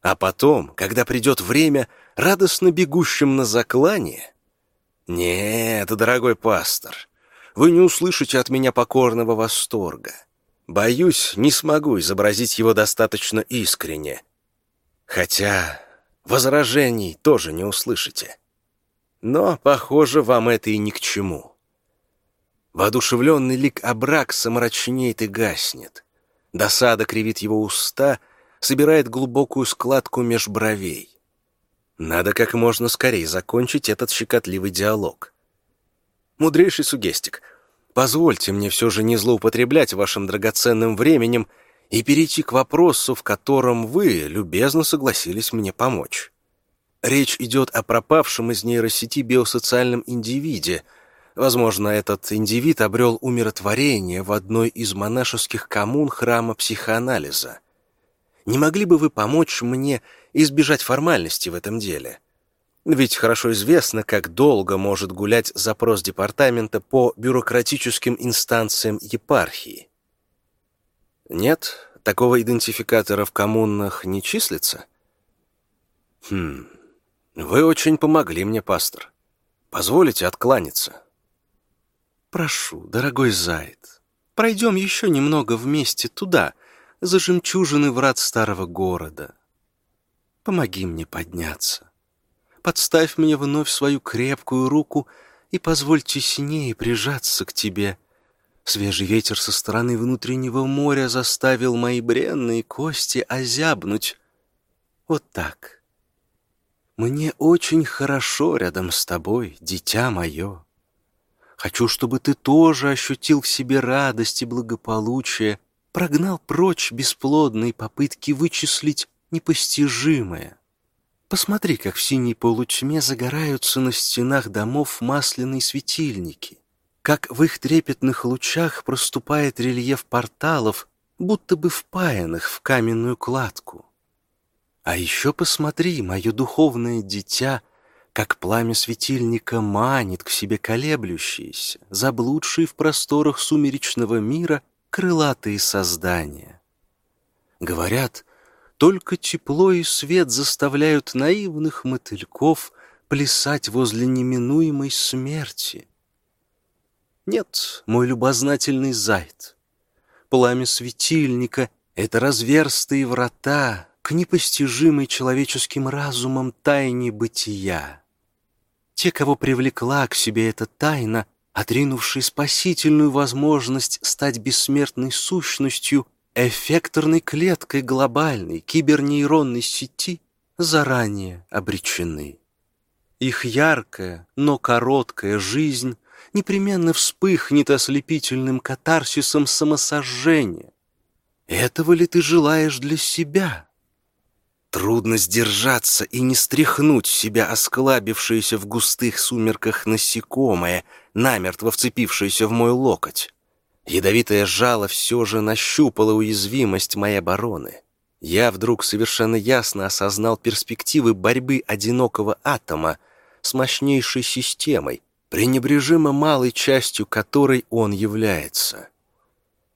А потом, когда придет время, радостно бегущим на заклание? Нет, дорогой пастор, вы не услышите от меня покорного восторга. Боюсь, не смогу изобразить его достаточно искренне. Хотя возражений тоже не услышите. Но, похоже, вам это и ни к чему. Воодушевленный лик Абракса мрачнеет и гаснет. Досада кривит его уста, собирает глубокую складку меж бровей. Надо как можно скорее закончить этот щекотливый диалог. Мудрейший сугестик, позвольте мне все же не злоупотреблять вашим драгоценным временем и перейти к вопросу, в котором вы любезно согласились мне помочь. Речь идет о пропавшем из нейросети биосоциальном индивиде. Возможно, этот индивид обрел умиротворение в одной из монашеских коммун храма психоанализа. Не могли бы вы помочь мне избежать формальности в этом деле? Ведь хорошо известно, как долго может гулять запрос департамента по бюрократическим инстанциям епархии. Нет, такого идентификатора в коммунах не числится? Хм, вы очень помогли мне, пастор. Позволите откланяться? Прошу, дорогой Зайд, пройдем еще немного вместе туда, за жемчужины врат старого города. Помоги мне подняться. Подставь мне вновь свою крепкую руку и позволь теснее прижаться к тебе. Свежий ветер со стороны внутреннего моря заставил мои бренные кости озябнуть. Вот так. Мне очень хорошо рядом с тобой, дитя мое. Хочу, чтобы ты тоже ощутил в себе радость и благополучие, прогнал прочь бесплодные попытки вычислить непостижимое. Посмотри, как в синей полутьме загораются на стенах домов масляные светильники, как в их трепетных лучах проступает рельеф порталов, будто бы впаянных в каменную кладку. А еще посмотри, мое духовное дитя, как пламя светильника манит к себе колеблющиеся, заблудшие в просторах сумеречного мира крылатые создания. Говорят, только тепло и свет заставляют наивных мотыльков плясать возле неминуемой смерти. Нет, мой любознательный зайд, пламя светильника — это разверстые врата к непостижимой человеческим разумом тайне бытия. Те, кого привлекла к себе эта тайна, отринувшие спасительную возможность стать бессмертной сущностью, эффекторной клеткой глобальной кибернейронной сети заранее обречены. Их яркая, но короткая жизнь непременно вспыхнет ослепительным катарсисом самосожжения. Этого ли ты желаешь для себя? Трудно сдержаться и не стряхнуть себя осклабившееся в густых сумерках насекомое, намертво вцепившееся в мой локоть. Ядовитое жало все же нащупало уязвимость моей обороны. Я вдруг совершенно ясно осознал перспективы борьбы одинокого атома с мощнейшей системой, пренебрежимо малой частью которой он является.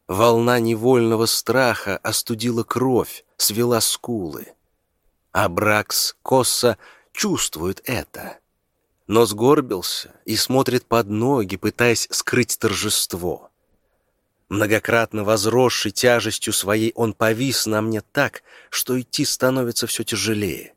Волна невольного страха остудила кровь, свела скулы. Абракс Косса чувствует это, но сгорбился и смотрит под ноги, пытаясь скрыть торжество. Многократно возросший тяжестью своей он повис на мне так, что идти становится все тяжелее.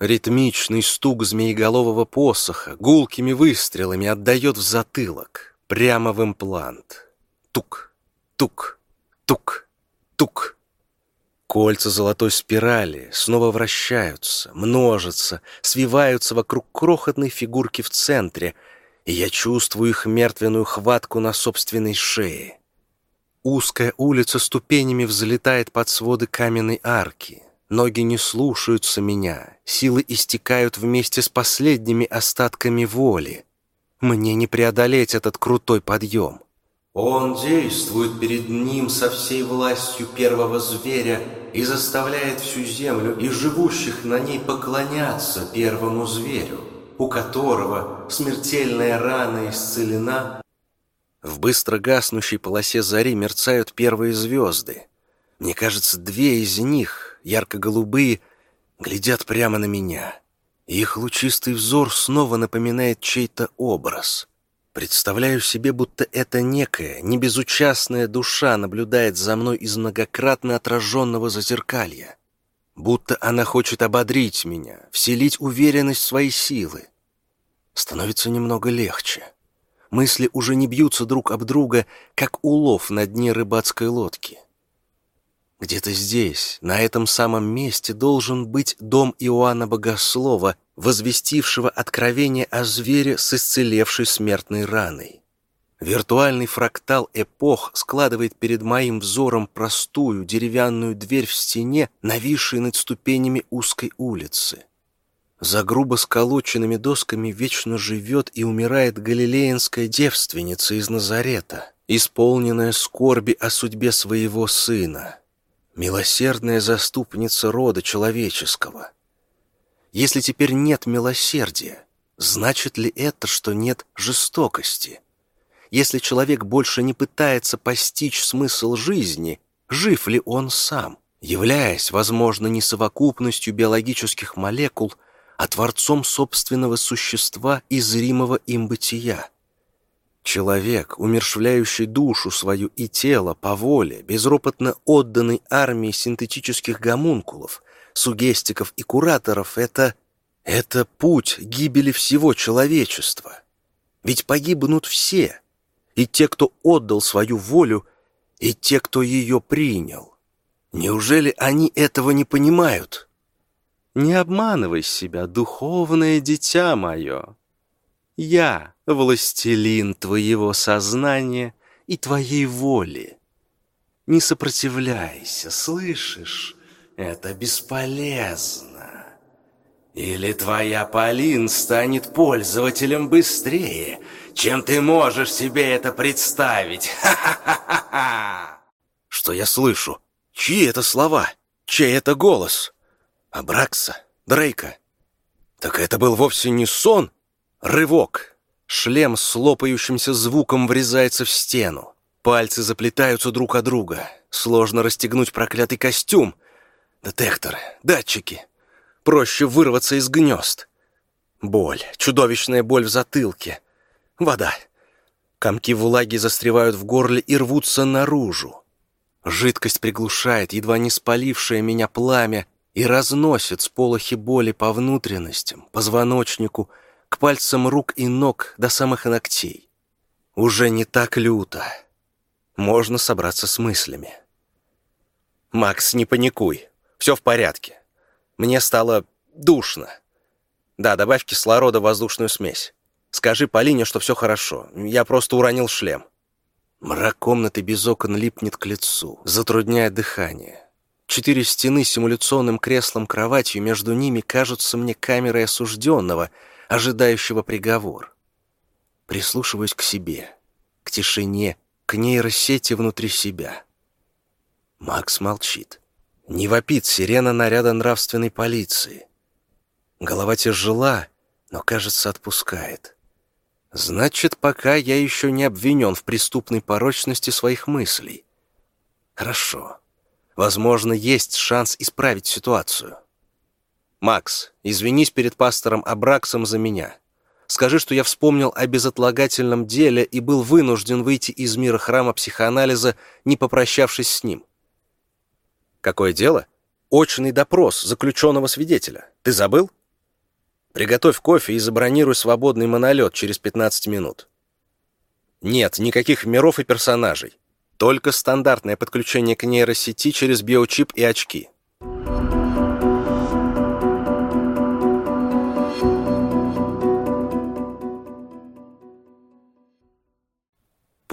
Ритмичный стук змееголового посоха гулкими выстрелами отдает в затылок, прямо в имплант. Тук, тук, тук, тук. Кольца золотой спирали снова вращаются, множатся, свиваются вокруг крохотной фигурки в центре, и я чувствую их мертвенную хватку на собственной шее. Узкая улица ступенями взлетает под своды каменной арки. Ноги не слушаются меня, силы истекают вместе с последними остатками воли. Мне не преодолеть этот крутой подъем.
Он действует перед ним со всей властью первого зверя и заставляет всю землю и живущих на ней поклоняться первому зверю, у которого смертельная рана исцелена.
В быстро гаснущей полосе зари мерцают первые звезды. Мне кажется, две из них, ярко-голубые, глядят прямо на меня. Их лучистый взор снова напоминает чей-то образ — Представляю себе, будто эта некая, небезучастная душа наблюдает за мной из многократно отраженного зазеркалья. Будто она хочет ободрить меня, вселить уверенность в свои силы. Становится немного легче. Мысли уже не бьются друг об друга, как улов на дне рыбацкой лодки. Где-то здесь, на этом самом месте, должен быть дом Иоанна Богослова, возвестившего откровение о звере с исцелевшей смертной раной. Виртуальный фрактал эпох складывает перед моим взором простую деревянную дверь в стене, нависшей над ступенями узкой улицы. За грубо сколоченными досками вечно живет и умирает галилеянская девственница из Назарета, исполненная скорби о судьбе своего сына, милосердная заступница рода человеческого — если теперь нет милосердия, значит ли это, что нет жестокости? Если человек больше не пытается постичь смысл жизни, жив ли он сам, являясь, возможно, не совокупностью биологических молекул, а творцом собственного существа и зримого им бытия? Человек, умершвляющий душу свою и тело по воле, безропотно отданный армии синтетических гомункулов, сугестиков и кураторов — это... это путь гибели всего человечества. Ведь погибнут все, и те, кто отдал свою волю, и те, кто ее принял. Неужели они этого не понимают? Не обманывай себя, духовное дитя мое. Я — властелин твоего сознания и твоей воли. Не сопротивляйся, слышишь? это бесполезно. Или твоя Полин станет пользователем быстрее, чем ты можешь себе это представить. Что я слышу? Чьи это слова? Чей это голос? Абракса? Дрейка? Так это был вовсе не сон. Рывок. Шлем с лопающимся звуком врезается в стену. Пальцы заплетаются друг о друга. Сложно расстегнуть проклятый костюм. Детекторы, датчики. Проще вырваться из гнезд. Боль, чудовищная боль в затылке. Вода. Комки влаги застревают в горле и рвутся наружу. Жидкость приглушает едва не спалившее меня пламя и разносит сполохи боли по внутренностям, позвоночнику, к пальцам рук и ног до самых ногтей. Уже не так люто. Можно собраться с мыслями. «Макс, не паникуй. Все в порядке. Мне стало душно. Да, добавь кислорода в воздушную смесь. Скажи Полине, что все хорошо. Я просто уронил шлем. Мрак комнаты без окон липнет к лицу, затрудняя дыхание. Четыре стены с симуляционным креслом-кроватью между ними кажутся мне камерой осужденного, ожидающего приговор. Прислушиваюсь к себе, к тишине, к нейросети внутри себя. Макс молчит. Не вопит сирена наряда нравственной полиции. Голова тяжела, но, кажется, отпускает. Значит, пока я еще не обвинен в преступной порочности своих мыслей. Хорошо. Возможно, есть шанс исправить ситуацию. Макс, извинись перед пастором Абраксом за меня. Скажи, что я вспомнил о безотлагательном деле и был вынужден выйти из мира храма психоанализа, не попрощавшись с ним. Какое дело? Очный допрос заключенного свидетеля. Ты забыл? Приготовь кофе и забронируй свободный монолет через 15 минут. Нет, никаких миров и персонажей. Только стандартное подключение к нейросети через биочип и очки.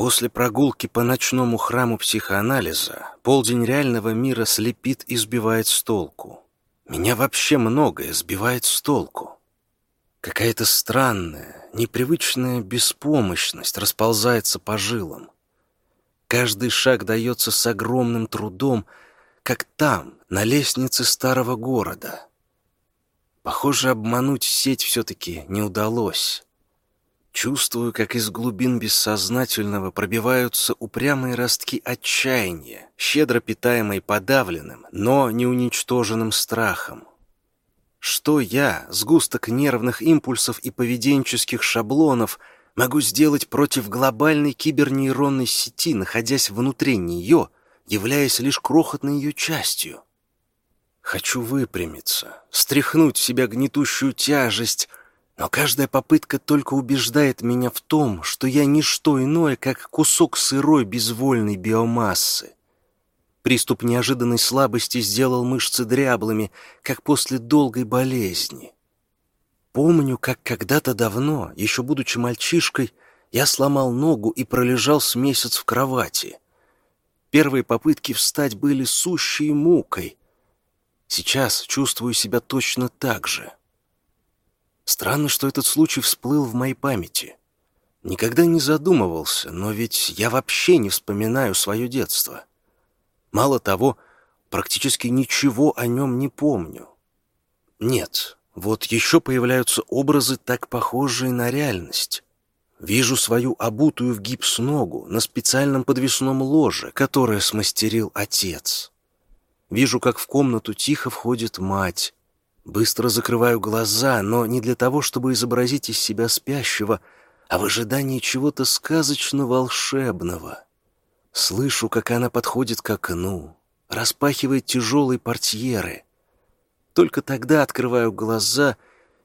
После прогулки по ночному храму психоанализа полдень реального мира слепит и сбивает с толку. Меня вообще многое сбивает с толку. Какая-то странная, непривычная беспомощность расползается по жилам. Каждый шаг дается с огромным трудом, как там, на лестнице старого города. Похоже, обмануть сеть все-таки не удалось. Чувствую, как из глубин бессознательного пробиваются упрямые ростки отчаяния, щедро питаемой подавленным, но не уничтоженным страхом. Что я, сгусток нервных импульсов и поведенческих шаблонов, могу сделать против глобальной кибернейронной сети, находясь внутри нее, являясь лишь крохотной ее частью? Хочу выпрямиться, стряхнуть с себя гнетущую тяжесть, но каждая попытка только убеждает меня в том, что я не что иное, как кусок сырой безвольной биомассы. Приступ неожиданной слабости сделал мышцы дряблыми, как после долгой болезни. Помню, как когда-то давно, еще будучи мальчишкой, я сломал ногу и пролежал с месяц в кровати. Первые попытки встать были сущей мукой. Сейчас чувствую себя точно так же. Странно, что этот случай всплыл в моей памяти. Никогда не задумывался, но ведь я вообще не вспоминаю свое детство. Мало того, практически ничего о нем не помню. Нет, вот еще появляются образы, так похожие на реальность. Вижу свою обутую в гипс ногу на специальном подвесном ложе, которое смастерил отец. Вижу, как в комнату тихо входит мать. Быстро закрываю глаза, но не для того, чтобы изобразить из себя спящего, а в ожидании чего-то сказочно-волшебного. Слышу, как она подходит к окну, распахивает тяжелые портьеры. Только тогда открываю глаза,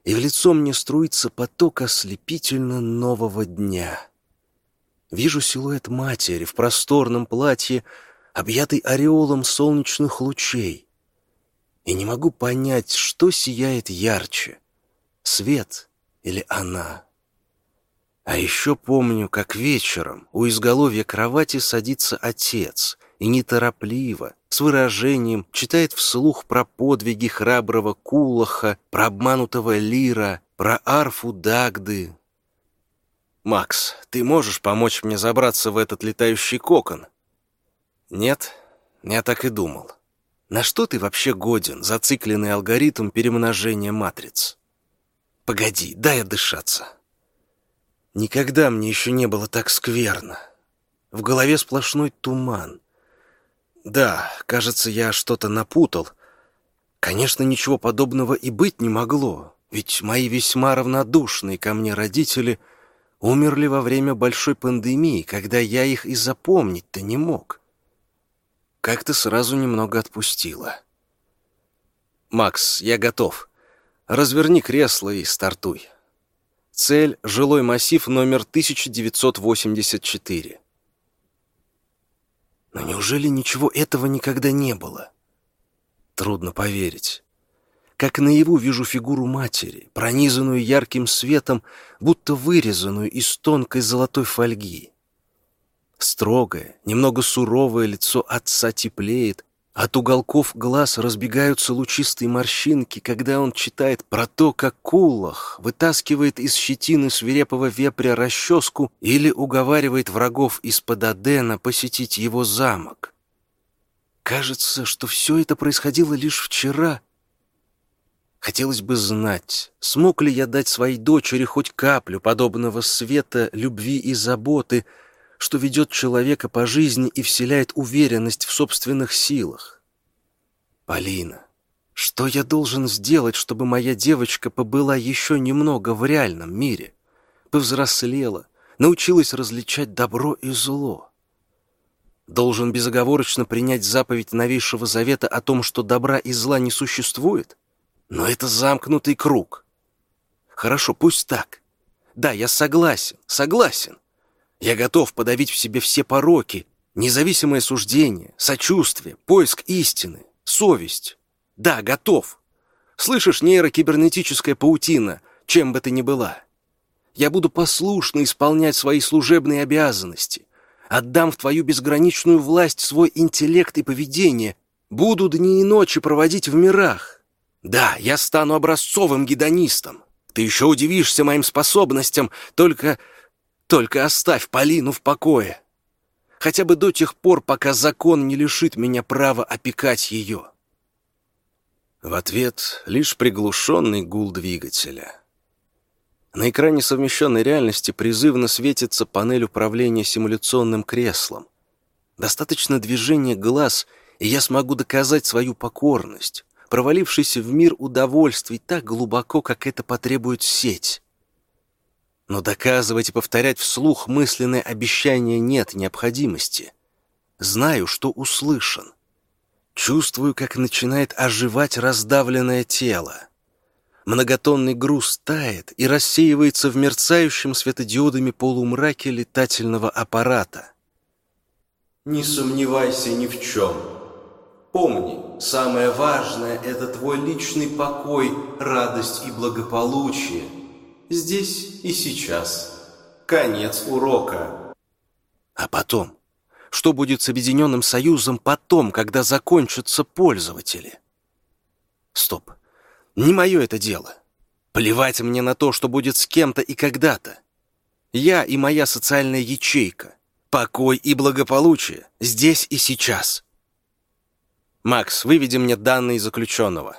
и в лицо мне струится поток ослепительно нового дня. Вижу силуэт матери в просторном платье, объятый ореолом солнечных лучей. И не могу понять, что сияет ярче — свет или она. А еще помню, как вечером у изголовья кровати садится отец и неторопливо, с выражением, читает вслух про подвиги храброго Кулаха, про обманутого Лира, про арфу Дагды. «Макс, ты можешь помочь мне забраться в этот летающий кокон?» «Нет, я так и думал. На что ты вообще годен, зацикленный алгоритм перемножения матриц?» «Погоди, дай отдышаться». Никогда мне еще не было так скверно. В голове сплошной туман. Да, кажется, я что-то напутал. Конечно, ничего подобного и быть не могло, ведь мои весьма равнодушные ко мне родители умерли во время большой пандемии, когда я их и запомнить-то не мог. Как-то сразу немного отпустило. «Макс, я готов. Разверни кресло и стартуй». Цель – жилой массив номер 1984. Но неужели ничего этого никогда не было? Трудно поверить. Как наяву вижу фигуру матери, пронизанную ярким светом, будто вырезанную из тонкой золотой фольги. Строгое, немного суровое лицо отца теплеет, от уголков глаз разбегаются лучистые морщинки, когда он читает про то, как Кулах вытаскивает из щетины свирепого вепря расческу или уговаривает врагов из-под Адена посетить его замок. Кажется, что все это происходило лишь вчера. Хотелось бы знать, смог ли я дать своей дочери хоть каплю подобного света, любви и заботы — что ведет человека по жизни и вселяет уверенность в собственных силах. Полина, что я должен сделать, чтобы моя девочка побыла еще немного в реальном мире, повзрослела, научилась различать добро и зло? Должен безоговорочно принять заповедь новейшего завета о том, что добра и зла не существует? Но это замкнутый круг. Хорошо, пусть так. Да, я согласен, согласен. Я готов подавить в себе все пороки, независимое суждение, сочувствие, поиск истины, совесть. Да, готов. Слышишь, нейрокибернетическая паутина, чем бы ты ни была. Я буду послушно исполнять свои служебные обязанности. Отдам в твою безграничную власть свой интеллект и поведение. Буду дни и ночи проводить в мирах. Да, я стану образцовым гедонистом. Ты еще удивишься моим способностям, только... Только оставь Полину в покое. Хотя бы до тех пор, пока закон не лишит меня права опекать ее. В ответ лишь приглушенный гул двигателя. На экране совмещенной реальности призывно светится панель управления симуляционным креслом. Достаточно движения глаз, и я смогу доказать свою покорность, провалившийся в мир удовольствий так глубоко, как это потребует сеть. Но доказывать и повторять вслух мысленное обещание нет необходимости. Знаю, что услышан. Чувствую, как начинает оживать раздавленное тело. Многотонный груз тает и рассеивается в мерцающем светодиодами полумраке летательного аппарата.
Не сомневайся ни в чем. Помни, самое важное – это твой личный покой, радость и благополучие. Здесь и сейчас. Конец урока.
А потом? Что будет с Объединенным Союзом потом, когда закончатся пользователи? Стоп. Не мое это дело. Плевать мне на то, что будет с кем-то и когда-то. Я и моя социальная ячейка. Покой и благополучие. Здесь и сейчас. Макс, выведи мне данные заключенного.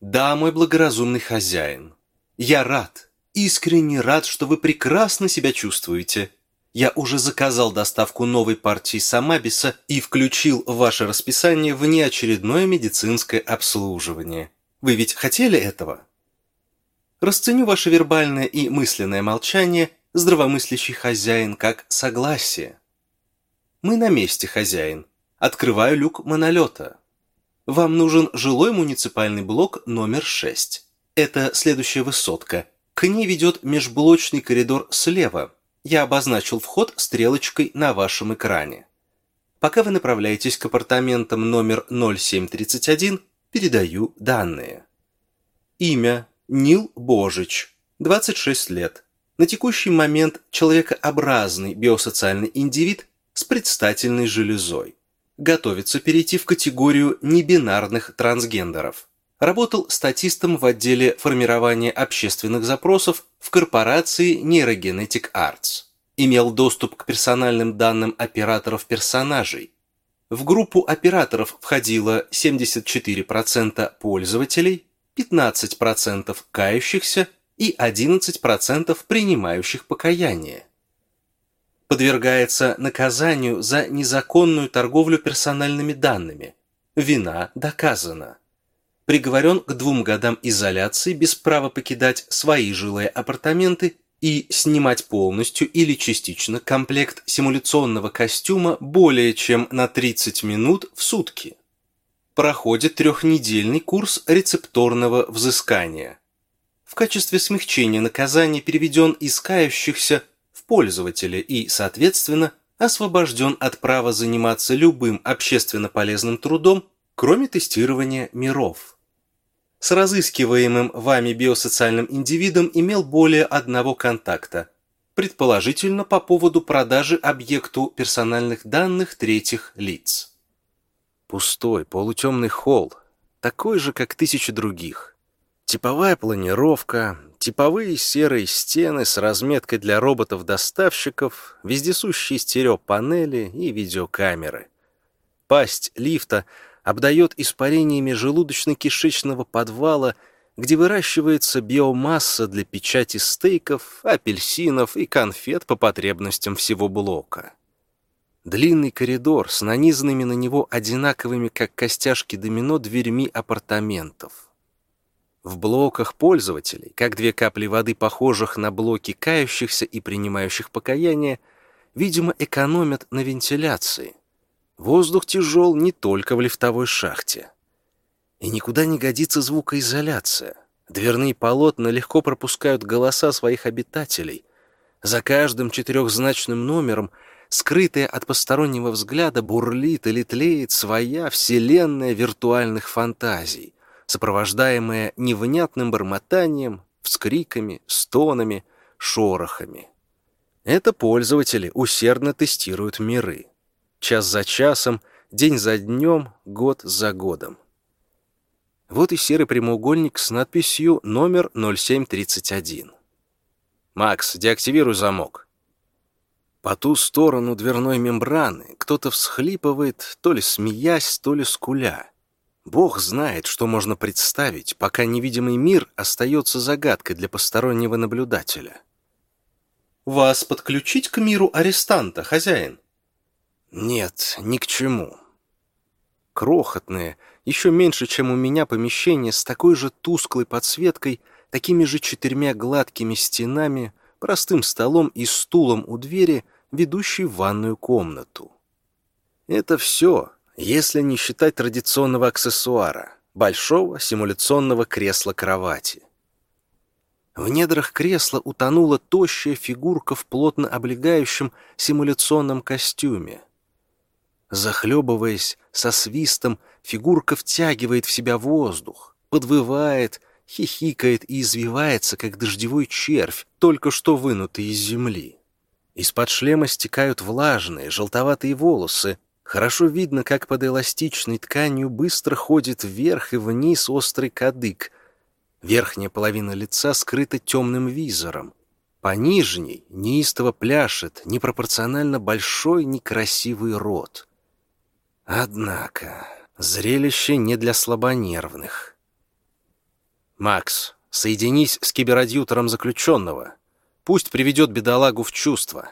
Да, мой благоразумный хозяин. Я рад, искренне рад, что вы прекрасно себя чувствуете. Я уже заказал доставку новой партии Самабиса и включил в ваше расписание внеочередное медицинское обслуживание. Вы ведь хотели этого? Расценю ваше вербальное и мысленное молчание, здравомыслящий хозяин, как согласие. Мы на месте, хозяин. Открываю люк монолета. Вам нужен жилой муниципальный блок номер 6. Это следующая высотка. К ней ведет межблочный коридор слева. Я обозначил вход стрелочкой на вашем экране. Пока вы направляетесь к апартаментам номер 0731, Передаю данные. Имя Нил Божич, 26 лет. На текущий момент человекообразный биосоциальный индивид с предстательной железой. Готовится перейти в категорию небинарных трансгендеров. Работал статистом в отделе формирования общественных запросов в корпорации Neurogenetic Arts. Имел доступ к персональным данным операторов персонажей, в группу операторов входило 74% пользователей, 15% кающихся и 11% принимающих покаяние. Подвергается наказанию за незаконную торговлю персональными данными. Вина доказана. Приговорен к двум годам изоляции без права покидать свои жилые апартаменты и снимать полностью или частично комплект симуляционного костюма более чем на 30 минут в сутки. Проходит трехнедельный курс рецепторного взыскания. В качестве смягчения наказания переведен из кающихся в пользователя и, соответственно, освобожден от права заниматься любым общественно полезным трудом, кроме тестирования миров с разыскиваемым вами биосоциальным индивидом имел более одного контакта, предположительно по поводу продажи объекту персональных данных третьих лиц.
Пустой, полутемный холл, такой же, как тысячи других. Типовая планировка, типовые серые стены с разметкой для роботов-доставщиков, вездесущие стереопанели и видеокамеры. Пасть лифта — обдает испарениями желудочно-кишечного подвала, где выращивается биомасса для печати стейков, апельсинов и конфет по потребностям всего блока. Длинный коридор с нанизанными на него одинаковыми, как костяшки домино, дверьми апартаментов. В блоках пользователей, как две капли воды, похожих на блоки кающихся и принимающих покаяние, видимо, экономят на вентиляции. Воздух тяжел не только в лифтовой шахте. И никуда не годится звукоизоляция. Дверные полотна легко пропускают голоса своих обитателей. За каждым четырехзначным номером, скрытая от постороннего взгляда, бурлит или тлеет своя вселенная виртуальных фантазий, сопровождаемая невнятным бормотанием, вскриками, стонами, шорохами. Это пользователи усердно тестируют миры. Час за часом, день за днем, год за годом. Вот и серый прямоугольник с надписью «Номер 0731». «Макс, деактивируй замок». По ту сторону дверной мембраны кто-то всхлипывает, то ли смеясь, то ли скуля. Бог знает, что можно представить, пока невидимый мир остается загадкой для постороннего наблюдателя.
«Вас подключить к миру арестанта, хозяин?»
«Нет, ни к чему». Крохотные, еще меньше, чем у меня, помещение с такой же тусклой подсветкой, такими же четырьмя гладкими стенами, простым столом и стулом у двери, ведущей в ванную комнату. Это все, если не считать традиционного аксессуара — большого симуляционного кресла-кровати. В недрах кресла утонула тощая фигурка в плотно облегающем симуляционном костюме. Захлебываясь со свистом, Фигурка втягивает в себя воздух, подвывает, хихикает и извивается, как дождевой червь, только что вынутый из земли. Из-под шлема стекают влажные, желтоватые волосы. Хорошо видно, как под эластичной тканью быстро ходит вверх и вниз острый кадык. Верхняя половина лица скрыта темным визором. По нижней неистово пляшет непропорционально большой некрасивый рот. Однако... Зрелище не для слабонервных. «Макс, соединись с киберадьютором заключенного. Пусть приведет бедолагу в чувство.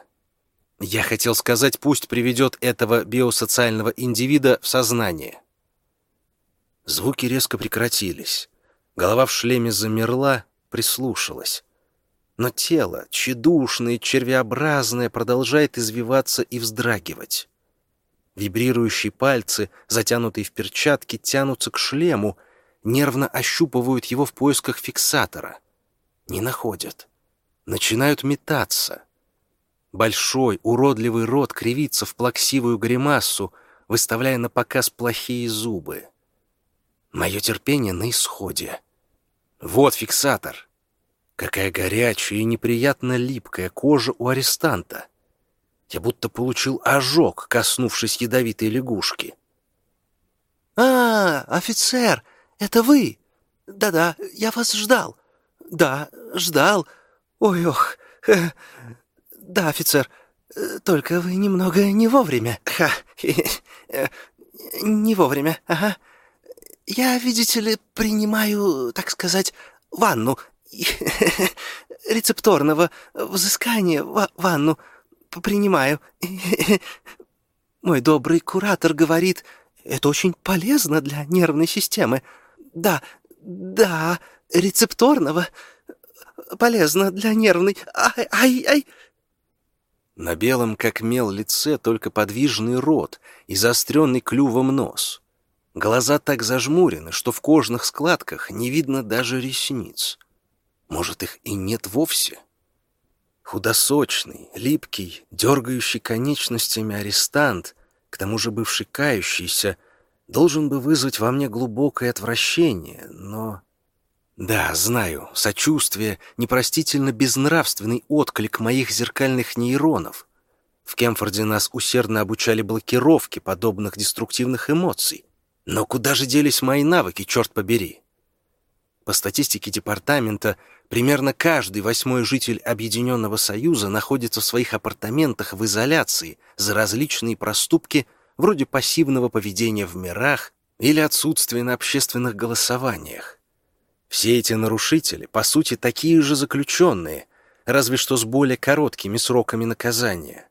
Я хотел сказать, пусть приведет этого биосоциального индивида в сознание». Звуки резко прекратились. Голова в шлеме замерла, прислушалась. Но тело, тщедушное, червеобразное, продолжает извиваться и вздрагивать. Вибрирующие пальцы, затянутые в перчатки, тянутся к шлему, нервно ощупывают его в поисках фиксатора. Не находят. Начинают метаться. Большой, уродливый рот кривится в плаксивую гримасу, выставляя на показ плохие зубы. Мое терпение на исходе. Вот фиксатор. Какая горячая и неприятно липкая кожа у арестанта. Я будто получил ожог, коснувшись ядовитой лягушки.
«А, офицер, это вы? Да-да, я вас ждал. Да, ждал. Ой, ох. Э, да, офицер, только вы немного не вовремя. Ха, не вовремя, ага. Я, видите ли, принимаю, так сказать, ванну. Рецепторного взыскания ванну принимаю. Мой добрый куратор говорит, это очень полезно для нервной системы. Да, да, рецепторного. Полезно для нервной. Ай, ай, ай.
На белом, как мел, лице только подвижный рот и заостренный клювом нос. Глаза так зажмурены, что в кожных складках не видно даже ресниц. Может, их и нет вовсе? — Худосочный, липкий, дергающий конечностями арестант, к тому же бывший кающийся, должен бы вызвать во мне глубокое отвращение, но... Да, знаю, сочувствие, непростительно безнравственный отклик моих зеркальных нейронов. В Кемфорде нас усердно обучали блокировке подобных деструктивных эмоций. Но куда же делись мои навыки, черт побери? По статистике департамента, примерно каждый восьмой житель Объединенного Союза находится в своих апартаментах в изоляции за различные проступки вроде пассивного поведения в мирах или отсутствия на общественных голосованиях. Все эти нарушители, по сути, такие же заключенные, разве что с более короткими сроками наказания.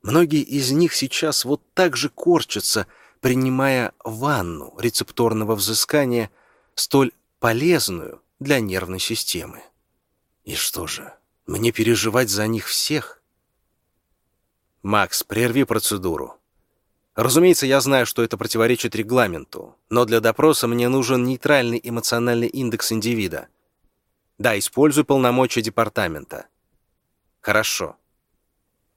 Многие из них сейчас вот так же корчатся, принимая ванну рецепторного взыскания, столь полезную для нервной системы. И что же, мне переживать за них всех? Макс, прерви процедуру. Разумеется, я знаю, что это противоречит регламенту, но для допроса мне нужен нейтральный эмоциональный индекс индивида. Да, используй полномочия департамента. Хорошо.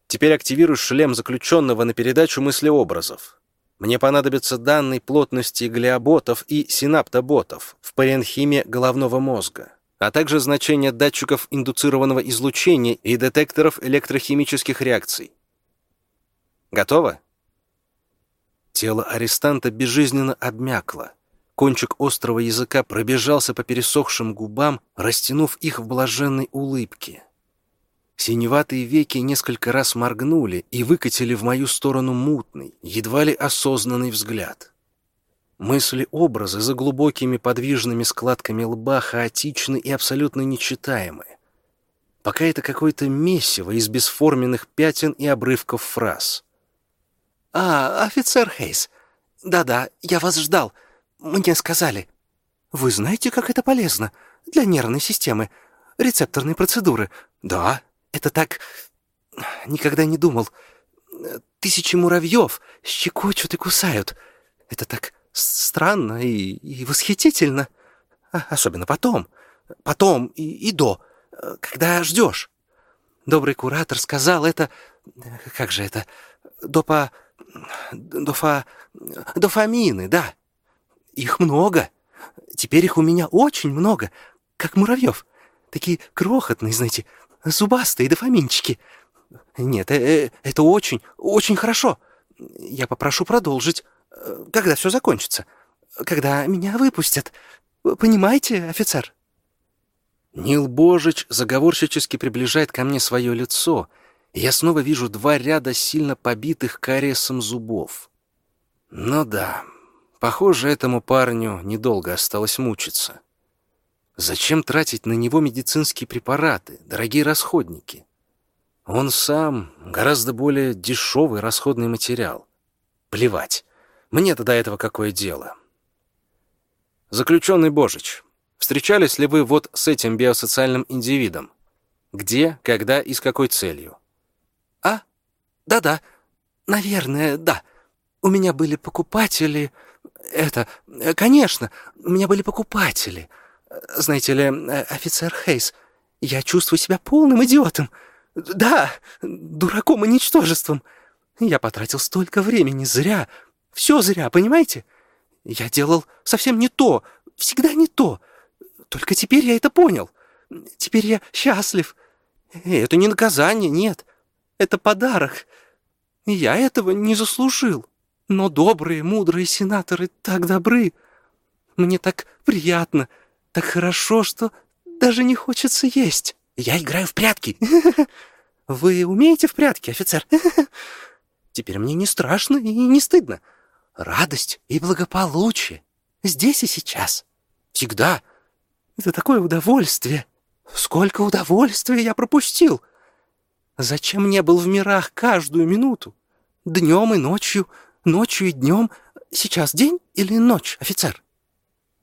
Теперь активируй шлем заключенного на передачу мыслеобразов. Мне понадобятся данные плотности глиоботов и синаптоботов в паренхиме головного мозга, а также значения датчиков индуцированного излучения и детекторов электрохимических реакций. Готово? Тело арестанта безжизненно обмякло. Кончик острого языка пробежался по пересохшим губам, растянув их в блаженной улыбке. Синеватые веки несколько раз моргнули и выкатили в мою сторону мутный, едва ли осознанный взгляд. Мысли-образы за глубокими подвижными складками лба хаотичны и абсолютно нечитаемы. Пока это какое-то месиво из бесформенных пятен и обрывков фраз.
«А, офицер Хейс, да-да, я вас ждал. Мне сказали. Вы знаете, как это полезно для нервной системы? Рецепторные процедуры. Да, это так... Никогда не думал. Тысячи муравьев щекочут и кусают. Это так странно и, и восхитительно. А, особенно потом. Потом и, и до. Когда ждешь. Добрый куратор сказал это... Как же это? Допа... Дофа... Дофамины, да. Их много. Теперь их у меня очень много, как муравьев. Такие крохотные, знаете, зубастые дофаминчики. Нет, э, э, это очень, очень хорошо. Я попрошу продолжить, э, когда все закончится. Когда меня выпустят. Понимаете, офицер?
Нил Божич заговорщически приближает ко мне свое лицо, я снова вижу два ряда сильно побитых кариесом зубов. Ну да, похоже, этому парню недолго осталось мучиться. Зачем тратить на него медицинские препараты, дорогие расходники? Он сам гораздо более дешевый расходный материал. Плевать. Мне-то до этого какое дело. Заключенный Божич, встречались ли вы вот с этим биосоциальным индивидом? Где, когда и с какой целью?
А? Да-да. Наверное, да. У меня были покупатели... Это... Конечно, у меня были покупатели... Знаете ли, э, офицер Хейс, я чувствую себя полным идиотом. Да, дураком и ничтожеством. Я потратил столько времени зря. Все зря, понимаете? Я делал совсем не то, всегда не то. Только теперь я это понял. Теперь я счастлив. Это не наказание, нет. Это подарок. Я этого не заслужил. Но добрые, мудрые сенаторы так добры. Мне так приятно, так хорошо, что даже не хочется есть. Я играю в прятки. Вы умеете в прятки, офицер? Теперь мне не страшно и не стыдно. Радость и благополучие. Здесь и сейчас. Всегда. Это такое удовольствие. Сколько удовольствия я пропустил. Зачем не был в мирах каждую минуту? Днем и ночью, ночью и днем. Сейчас день или ночь, офицер?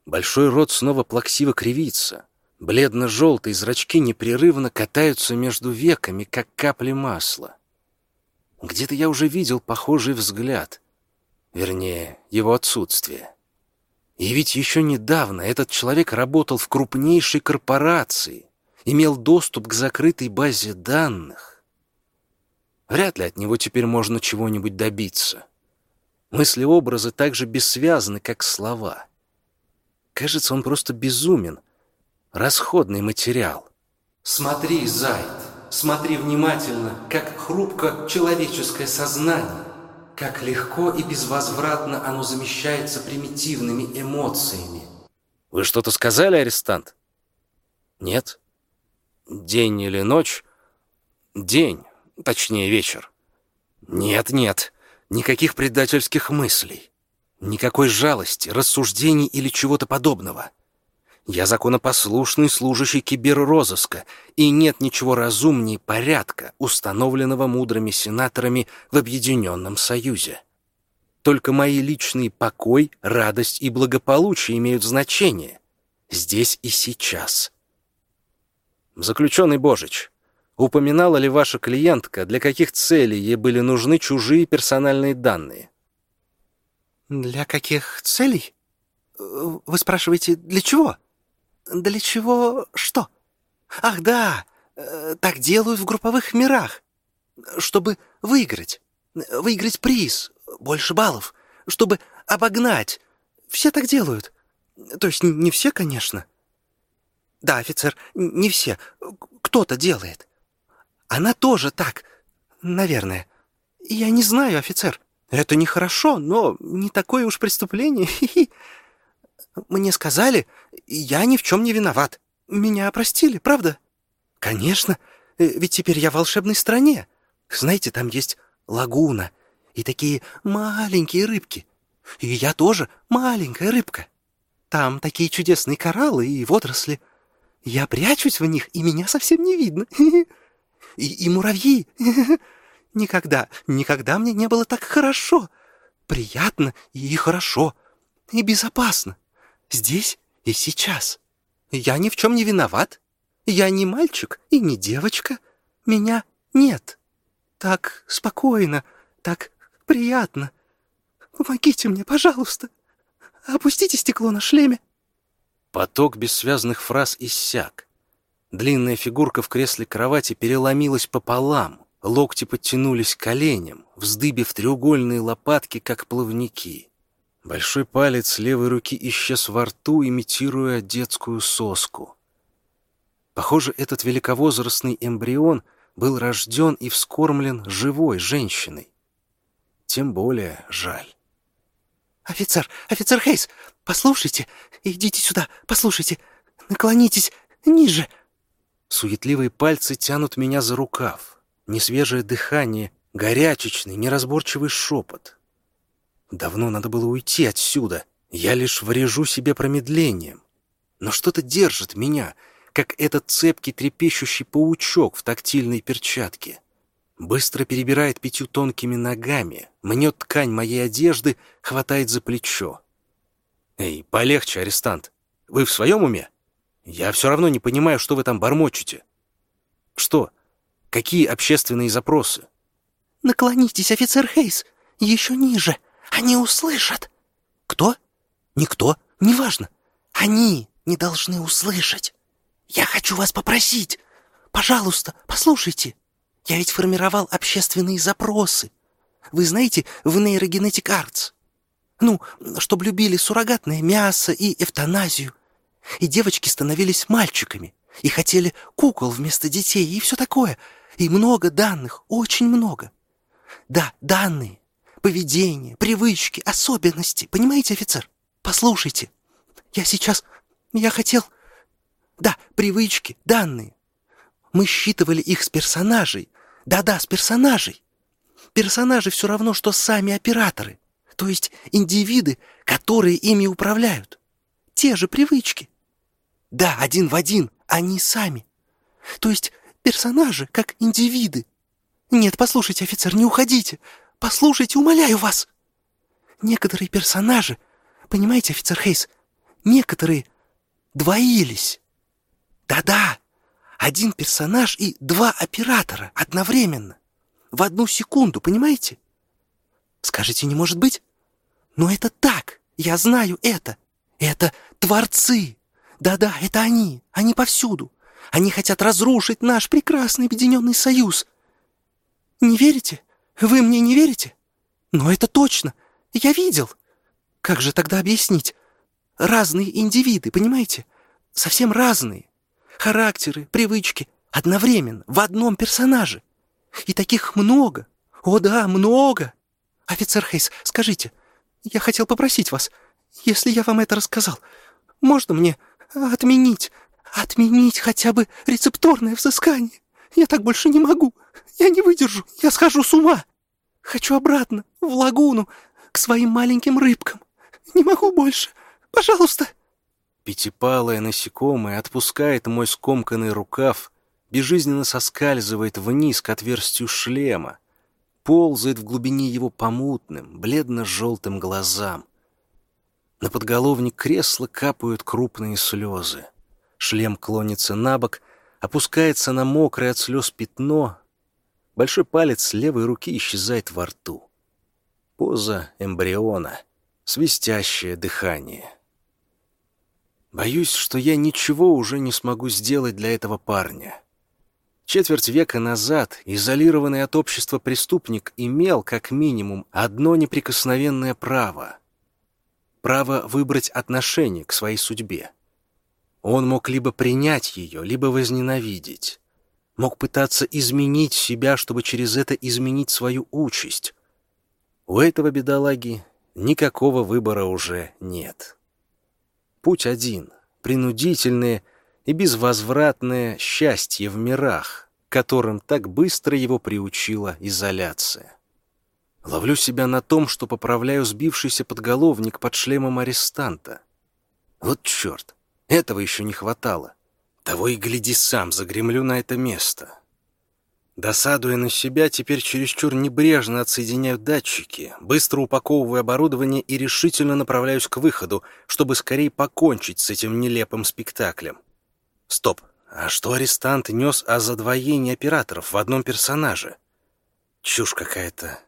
Большой рот снова плаксиво кривится. Бледно-желтые зрачки непрерывно катаются между веками, как капли масла. Где-то я уже видел похожий взгляд. Вернее, его отсутствие. И ведь еще недавно этот человек работал в крупнейшей корпорации, имел доступ к закрытой базе данных. Вряд ли от него теперь можно чего-нибудь добиться. Мысли-образы так же бессвязны, как слова — Кажется, он просто безумен. Расходный материал.
Смотри, Зайд, смотри внимательно, как хрупко человеческое сознание, как легко и безвозвратно оно замещается примитивными эмоциями.
Вы что-то сказали, арестант? Нет? День или ночь? День, точнее вечер. Нет, нет, никаких предательских мыслей. Никакой жалости, рассуждений или чего-то подобного. Я законопослушный служащий киберрозыска, и нет ничего разумнее порядка, установленного мудрыми сенаторами в Объединенном Союзе. Только мои личные покой, радость и благополучие имеют значение. Здесь и сейчас. Заключенный Божич, упоминала ли ваша клиентка, для каких целей ей были нужны чужие персональные данные?
«Для каких целей? Вы спрашиваете, для чего? Для чего что?» Ах, да, э, так делают в групповых мирах, чтобы выиграть, выиграть приз, больше баллов, чтобы обогнать. Все так делают. То есть не все, конечно. Да, офицер, не все. Кто-то делает. Она тоже так, наверное. Я не знаю, офицер. Это нехорошо, но не такое уж преступление. Мне сказали, я ни в чем не виноват. Меня опростили, правда? Конечно, ведь теперь я в волшебной стране. Знаете, там есть лагуна и такие маленькие рыбки. И я тоже маленькая рыбка. Там такие чудесные кораллы и водоросли. Я прячусь в них, и меня совсем не видно. И, и муравьи. Никогда, никогда мне не было так хорошо. Приятно и хорошо. И безопасно. Здесь и сейчас. Я ни в чем не виноват. Я не мальчик и не девочка. Меня нет. Так спокойно, так приятно. Помогите мне, пожалуйста. Опустите стекло на шлеме.
Поток бессвязных фраз иссяк. Длинная фигурка в кресле кровати переломилась пополам. Локти подтянулись к коленям, вздыбив треугольные лопатки, как плавники. Большой палец левой руки исчез во рту, имитируя детскую соску. Похоже, этот великовозрастный эмбрион был рожден и вскормлен живой женщиной. Тем более жаль.
«Офицер, офицер Хейс, послушайте, идите сюда, послушайте, наклонитесь ниже».
Суетливые пальцы тянут меня за рукав. Несвежее дыхание, горячечный, неразборчивый шепот. Давно надо было уйти отсюда. Я лишь врежу себе промедлением. Но что-то держит меня, как этот цепкий трепещущий паучок в тактильной перчатке быстро перебирает пятью тонкими ногами, мнет ткань моей одежды, хватает за плечо. «Эй, полегче, арестант. Вы в своем уме? Я все равно не понимаю, что вы там бормочете. Что? Какие общественные запросы?»
«Наклонитесь, офицер Хейс, еще ниже. Они услышат». «Кто?» «Никто. Неважно. Они не должны услышать. Я хочу вас попросить. Пожалуйста, послушайте». Я ведь формировал общественные запросы. Вы знаете, в Нейрогенетик Arts. Ну, чтобы любили суррогатное мясо и эвтаназию. И девочки становились мальчиками. И хотели кукол вместо детей, и все такое. И много данных, очень много. Да, данные, поведение, привычки, особенности. Понимаете, офицер? Послушайте. Я сейчас... Я хотел... Да, привычки, данные. Мы считывали их с персонажей, да-да, с персонажей. Персонажи все равно, что сами операторы, то есть индивиды, которые ими управляют. Те же привычки. Да, один в один, они сами. То есть персонажи, как индивиды. Нет, послушайте, офицер, не уходите. Послушайте, умоляю вас. Некоторые персонажи, понимаете, офицер Хейс, некоторые двоились. Да-да, один персонаж и два оператора одновременно. В одну секунду, понимаете? Скажите, не может быть? Но это так, я знаю это. Это творцы. Да-да, это они, они повсюду. Они хотят разрушить наш прекрасный объединенный союз. Не верите? Вы мне не верите? Но это точно. Я видел. Как же тогда объяснить? Разные индивиды, понимаете? Совсем разные характеры, привычки одновременно, в одном персонаже. И таких много. О да, много. Офицер Хейс, скажите, я хотел попросить вас, если я вам это рассказал, можно мне отменить, отменить хотя бы рецепторное взыскание? Я так больше не могу. Я не выдержу. Я схожу с ума. Хочу обратно, в лагуну, к своим маленьким рыбкам. Не могу больше. Пожалуйста.
Пятипалое насекомое отпускает мой скомканный рукав, безжизненно соскальзывает вниз к отверстию шлема, ползает в глубине его по мутным, бледно-желтым глазам. На подголовник кресла капают крупные слезы. Шлем клонится на бок, опускается на мокрое от слез пятно. Большой палец левой руки исчезает во рту. Поза эмбриона, свистящее дыхание. Боюсь, что я ничего уже не смогу сделать для этого парня. Четверть века назад изолированный от общества преступник имел, как минимум, одно неприкосновенное право. Право выбрать отношение к своей судьбе. Он мог либо принять ее, либо возненавидеть. Мог пытаться изменить себя, чтобы через это изменить свою участь. У этого бедолаги никакого выбора уже нет. Путь один — принудительное — и безвозвратное счастье в мирах, которым так быстро его приучила изоляция. Ловлю себя на том, что поправляю сбившийся подголовник под шлемом арестанта. Вот черт, этого еще не хватало. Того и гляди сам, загремлю на это место. Досадуя на себя, теперь чересчур небрежно отсоединяю датчики, быстро упаковываю оборудование и решительно направляюсь к выходу, чтобы скорее покончить с этим нелепым спектаклем. Стоп, а что арестант нес о задвоении операторов в одном персонаже? Чушь какая-то.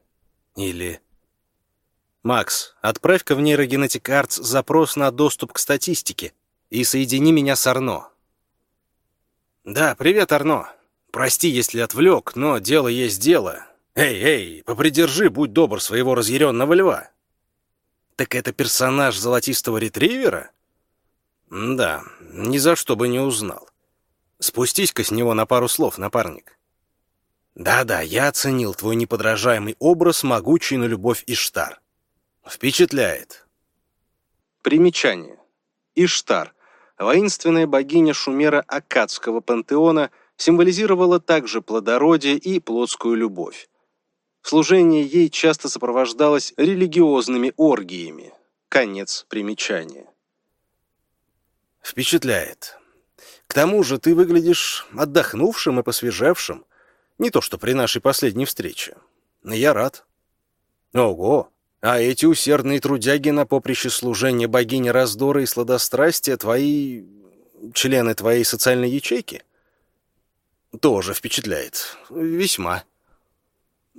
Или... Макс, отправь-ка в нейрогенетик Артс запрос на доступ к статистике и соедини меня с Арно. Да, привет, Арно. Прости, если отвлек, но дело есть дело. Эй, эй, попридержи, будь добр, своего разъяренного льва. Так это персонаж золотистого ретривера? Да, ни за что бы не узнал. Спустись-ка с него на пару слов, напарник. Да-да, я оценил твой неподражаемый образ, могучий на любовь Иштар. Впечатляет.
Примечание. Иштар, воинственная богиня шумера Акадского пантеона, символизировала также плодородие и плотскую любовь. Служение ей часто сопровождалось религиозными оргиями. Конец примечания.
Впечатляет. К тому же ты выглядишь отдохнувшим и посвежевшим. Не то, что при нашей последней встрече. Я рад. Ого! А эти усердные трудяги на поприще служения богини раздора и сладострастия твои... члены твоей социальной ячейки? Тоже впечатляет. Весьма.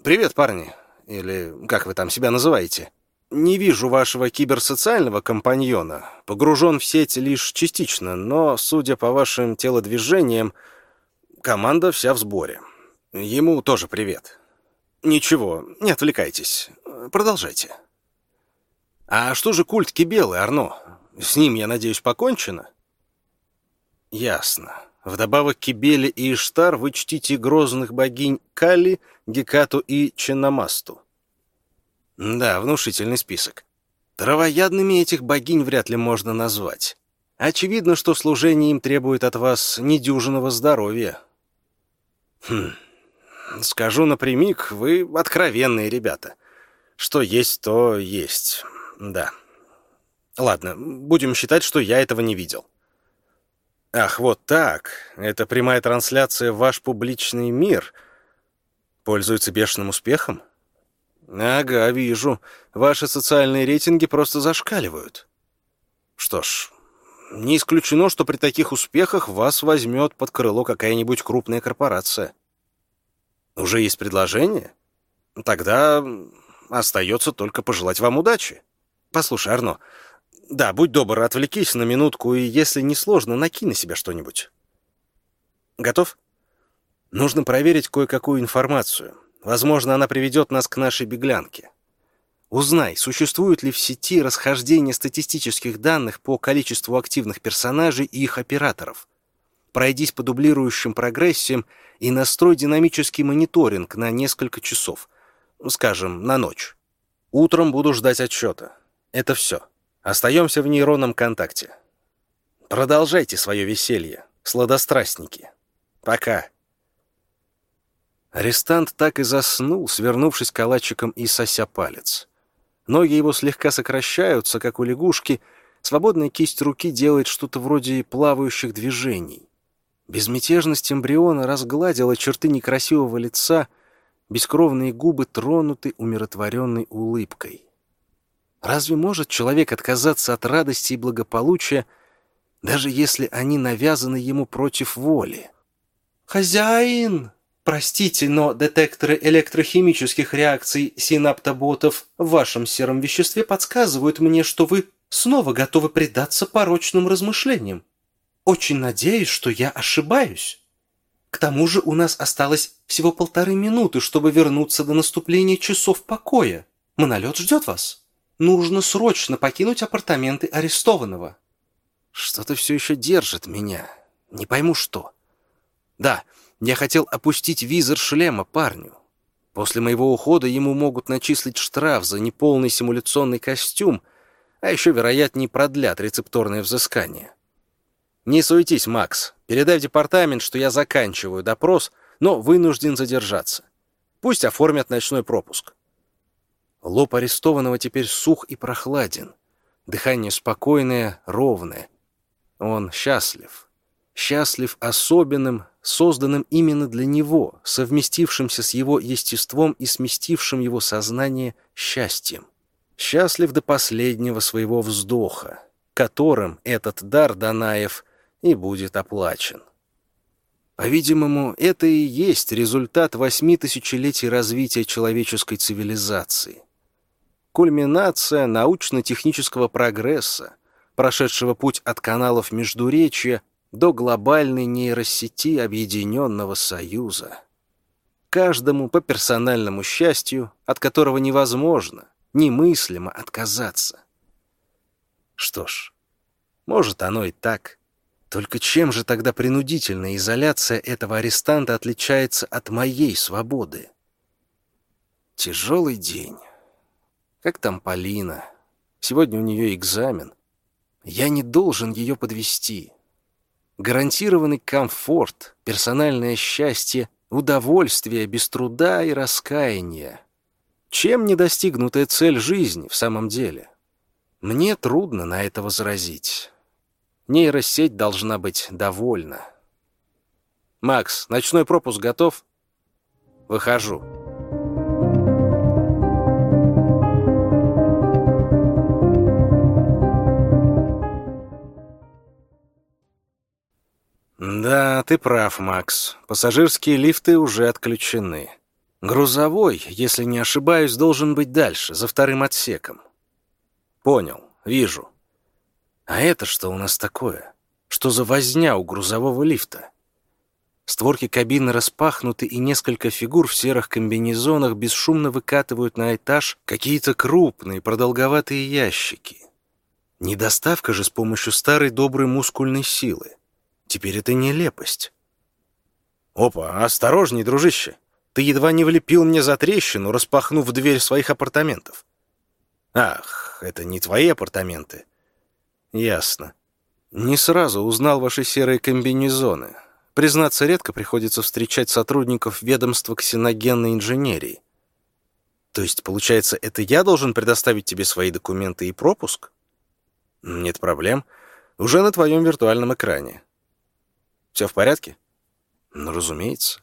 Привет, парни. Или как вы там себя называете? Не вижу вашего киберсоциального компаньона. Погружен в сеть лишь частично, но, судя по вашим телодвижениям, команда вся в сборе. Ему тоже привет. Ничего, не отвлекайтесь. Продолжайте. А что же культ Кибелы, Арно? С ним, я надеюсь, покончено? Ясно. Вдобавок к Кибеле и Иштар вы чтите грозных богинь Кали, Гекату и Ченнамасту. Да, внушительный список. Травоядными этих богинь вряд ли можно назвать. Очевидно, что служение им требует от вас недюжинного здоровья. Хм. Скажу напрямик, вы откровенные ребята. Что есть, то есть. Да. Ладно, будем считать, что я этого не видел. Ах, вот так. Это прямая трансляция в ваш публичный мир. Пользуется бешеным успехом? Ага, вижу. Ваши социальные рейтинги просто зашкаливают. Что ж, не исключено, что при таких успехах вас возьмет под крыло какая-нибудь крупная корпорация. Уже есть предложение? Тогда остается только пожелать вам удачи. Послушай, Арно, да, будь добр, отвлекись на минутку, и если не сложно, накинь на себя что-нибудь. Готов? Нужно проверить кое-какую информацию. Возможно, она приведет нас к нашей беглянке. Узнай, существуют ли в сети расхождения статистических данных по количеству активных персонажей и их операторов. Пройдись по дублирующим прогрессиям и настрой динамический мониторинг на несколько часов. Скажем, на ночь. Утром буду ждать отчета. Это все. Остаемся в нейронном контакте. Продолжайте свое веселье, сладострастники. Пока. Арестант так и заснул, свернувшись калачиком и сося палец. Ноги его слегка сокращаются, как у лягушки, свободная кисть руки делает что-то вроде плавающих движений. Безмятежность эмбриона разгладила черты некрасивого лица, бескровные губы тронуты умиротворенной улыбкой. Разве может человек отказаться от радости и благополучия, даже если они навязаны ему против воли?
«Хозяин!» Простите, но детекторы электрохимических реакций синаптоботов в вашем сером веществе подсказывают мне, что вы снова готовы предаться порочным размышлениям. Очень надеюсь, что я ошибаюсь. К тому же у нас осталось всего полторы минуты, чтобы вернуться до наступления часов покоя. Монолет ждет вас. Нужно срочно покинуть апартаменты арестованного.
Что-то все еще держит меня. Не пойму, что. Да, я хотел опустить визор шлема парню. После моего ухода ему могут начислить штраф за неполный симуляционный костюм, а еще, вероятнее, продлят рецепторное взыскание. Не суетись, Макс. Передай в департамент, что я заканчиваю допрос, но вынужден задержаться. Пусть оформят ночной пропуск. Лоб арестованного теперь сух и прохладен. Дыхание спокойное, ровное. Он счастлив. Счастлив особенным, созданным именно для него, совместившимся с его естеством и сместившим его сознание счастьем. Счастлив до последнего своего вздоха, которым этот дар Данаев и будет оплачен. По-видимому, это и есть результат восьми тысячелетий развития человеческой цивилизации. Кульминация научно-технического прогресса, прошедшего путь от каналов Междуречия до глобальной нейросети Объединенного Союза. Каждому по персональному счастью, от которого невозможно, немыслимо отказаться. Что ж, может оно и так. Только чем же тогда принудительная изоляция этого арестанта отличается от моей свободы? Тяжелый день. Как там Полина? Сегодня у нее экзамен. Я не должен ее подвести. Гарантированный комфорт, персональное счастье, удовольствие без труда и раскаяния. Чем не достигнутая цель жизни в самом деле? Мне трудно на это возразить. Нейросеть должна быть довольна. «Макс, ночной пропуск готов?» «Выхожу». Да, ты прав, Макс. Пассажирские лифты уже отключены. Грузовой, если не ошибаюсь, должен быть дальше, за вторым отсеком. Понял, вижу. А это что у нас такое? Что за возня у грузового лифта? Створки кабины распахнуты, и несколько фигур в серых комбинезонах бесшумно выкатывают на этаж какие-то крупные, продолговатые ящики. Недоставка же с помощью старой доброй мускульной силы. Теперь это нелепость. Опа, осторожней, дружище. Ты едва не влепил мне за трещину, распахнув дверь своих апартаментов. Ах, это не твои апартаменты. Ясно. Не сразу узнал ваши серые комбинезоны. Признаться, редко приходится встречать сотрудников ведомства ксеногенной инженерии. То есть, получается, это я должен предоставить тебе свои документы и пропуск? Нет проблем. Уже на твоем виртуальном экране. Все в порядке? Ну, разумеется.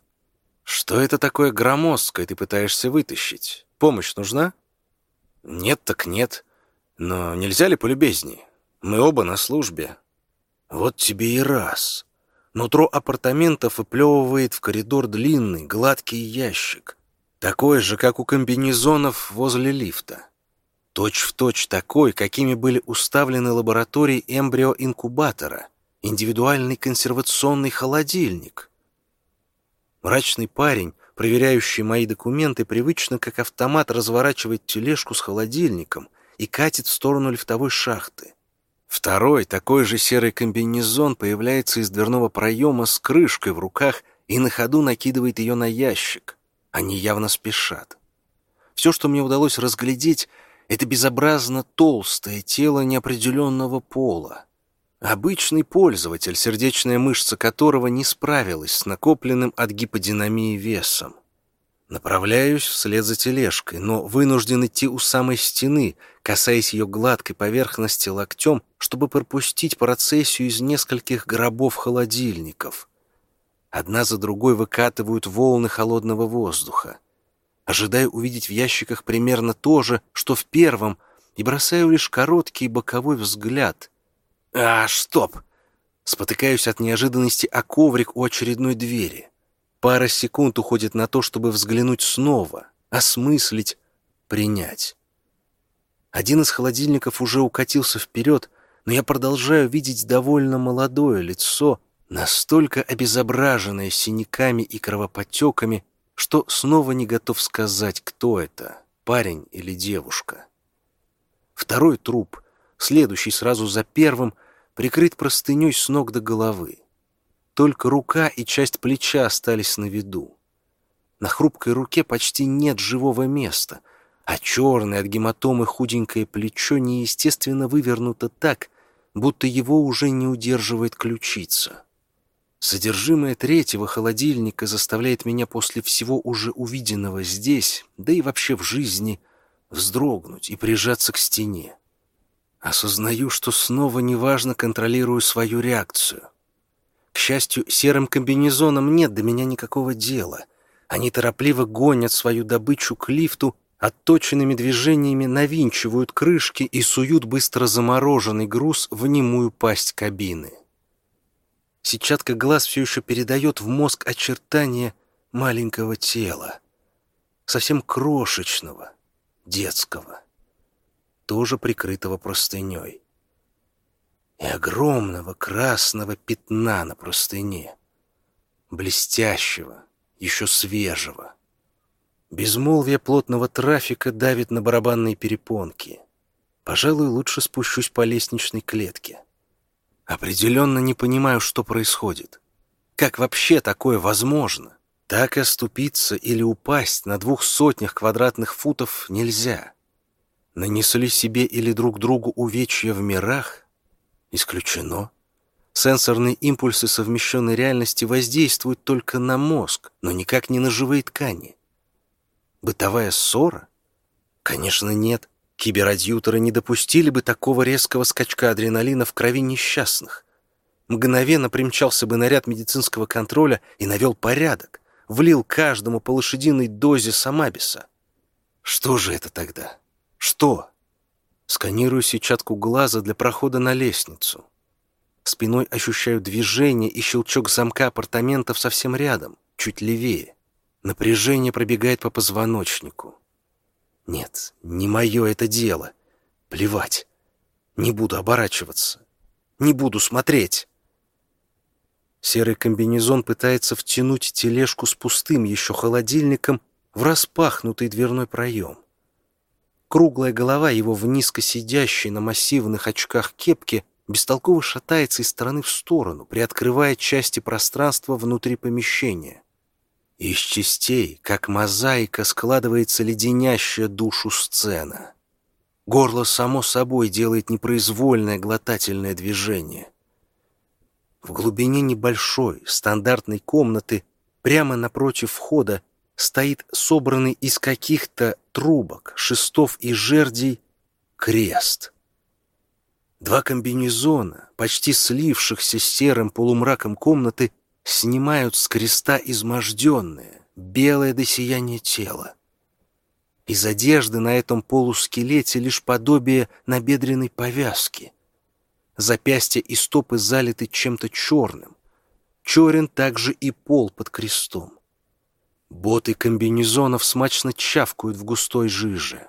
Что это такое громоздкое ты пытаешься вытащить? Помощь нужна? Нет так нет. Но нельзя ли полюбезнее? Мы оба на службе. Вот тебе и раз. Нутро апартаментов выплевывает в коридор длинный, гладкий ящик. Такой же, как у комбинезонов возле лифта. Точь в точь такой, какими были уставлены лаборатории эмбриоинкубатора — индивидуальный консервационный холодильник. Мрачный парень, проверяющий мои документы, привычно как автомат разворачивает тележку с холодильником и катит в сторону лифтовой шахты. Второй, такой же серый комбинезон, появляется из дверного проема с крышкой в руках и на ходу накидывает ее на ящик. Они явно спешат. Все, что мне удалось разглядеть, это безобразно толстое тело неопределенного пола. Обычный пользователь, сердечная мышца которого не справилась с накопленным от гиподинамии весом. Направляюсь вслед за тележкой, но вынужден идти у самой стены, касаясь ее гладкой поверхности локтем, чтобы пропустить процессию из нескольких гробов-холодильников. Одна за другой выкатывают волны холодного воздуха. Ожидаю увидеть в ящиках примерно то же, что в первом, и бросаю лишь короткий боковой взгляд — а, стоп! Спотыкаюсь от неожиданности о коврик у очередной двери. Пара секунд уходит на то, чтобы взглянуть снова, осмыслить, принять. Один из холодильников уже укатился вперед, но я продолжаю видеть довольно молодое лицо, настолько обезображенное синяками и кровоподтеками, что снова не готов сказать, кто это, парень или девушка. Второй труп, следующий сразу за первым, прикрыт простыней с ног до головы. Только рука и часть плеча остались на виду. На хрупкой руке почти нет живого места, а черное от гематомы худенькое плечо неестественно вывернуто так, будто его уже не удерживает ключица. Содержимое третьего холодильника заставляет меня после всего уже увиденного здесь, да и вообще в жизни, вздрогнуть и прижаться к стене. Осознаю, что снова неважно контролирую свою реакцию. К счастью, серым комбинезоном нет до меня никакого дела. Они торопливо гонят свою добычу к лифту, отточенными движениями навинчивают крышки и суют быстро замороженный груз в немую пасть кабины. Сетчатка глаз все еще передает в мозг очертания маленького тела, совсем крошечного, детского, тоже прикрытого простыней, и огромного красного пятна на простыне, блестящего, еще свежего. Безмолвие плотного трафика давит на барабанные перепонки. Пожалуй, лучше спущусь по лестничной клетке. Определенно не понимаю, что происходит. Как вообще такое возможно? Так оступиться или упасть на двух сотнях квадратных футов нельзя. Нанесли себе или друг другу увечья в мирах? Исключено. Сенсорные импульсы совмещенной реальности воздействуют только на мозг, но никак не на живые ткани. Бытовая ссора? Конечно, нет. Киберадьюторы не допустили бы такого резкого скачка адреналина в крови несчастных. Мгновенно примчался бы наряд медицинского контроля и навел порядок, влил каждому по лошадиной дозе самабиса. Что же это тогда? Что? Сканирую сетчатку глаза для прохода на лестницу. Спиной ощущаю движение и щелчок замка апартаментов совсем рядом, чуть левее. Напряжение пробегает по позвоночнику. Нет, не мое это дело. Плевать. Не буду оборачиваться. Не буду смотреть. Серый комбинезон пытается втянуть тележку с пустым еще холодильником в распахнутый дверной проем. Круглая голова его в низко сидящей на массивных очках кепке бестолково шатается из стороны в сторону, приоткрывая части пространства внутри помещения. Из частей, как мозаика, складывается леденящая душу сцена. Горло само собой делает непроизвольное глотательное движение. В глубине небольшой, стандартной комнаты, прямо напротив входа, стоит собранный из каких-то трубок, шестов и жердей крест. Два комбинезона, почти слившихся с серым полумраком комнаты, снимают с креста изможденное, белое до сияния тело. Из одежды на этом полускелете лишь подобие набедренной повязки. Запястья и стопы залиты чем-то черным. Черен также и пол под крестом. Боты комбинезонов смачно чавкают в густой жиже.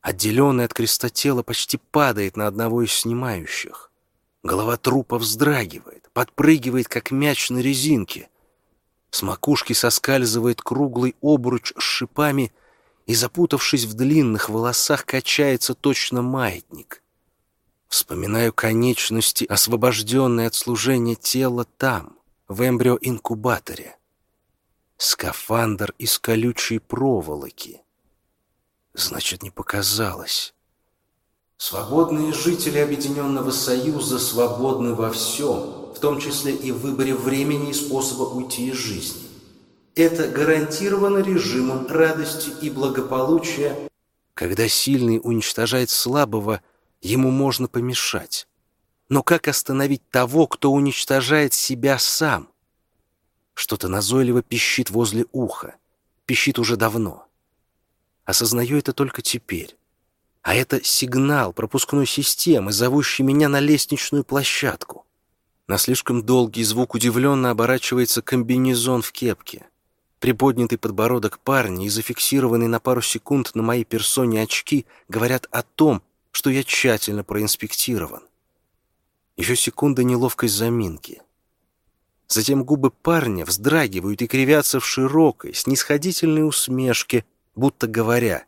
Отделенное от креста тело почти падает на одного из снимающих. Голова трупа вздрагивает, подпрыгивает, как мяч на резинке. С макушки соскальзывает круглый обруч с шипами и, запутавшись в длинных волосах, качается точно маятник. Вспоминаю конечности, освобожденные от служения тела там, в эмбриоинкубаторе. Скафандр из колючей проволоки. Значит, не показалось.
Свободные жители Объединенного Союза свободны во всем, в том числе и в выборе времени и способа уйти из жизни. Это гарантировано режимом радости и благополучия.
Когда сильный уничтожает слабого, ему можно помешать. Но как остановить того, кто уничтожает себя сам? Что-то назойливо пищит возле уха. Пищит уже давно. Осознаю это только теперь. А это сигнал пропускной системы, зовущий меня на лестничную площадку. На слишком долгий звук удивленно оборачивается комбинезон в кепке. Приподнятый подбородок парня и зафиксированный на пару секунд на моей персоне очки говорят о том, что я тщательно проинспектирован. Еще секунда неловкой заминки. Затем губы парня вздрагивают и кривятся в широкой, снисходительной усмешке, будто говоря,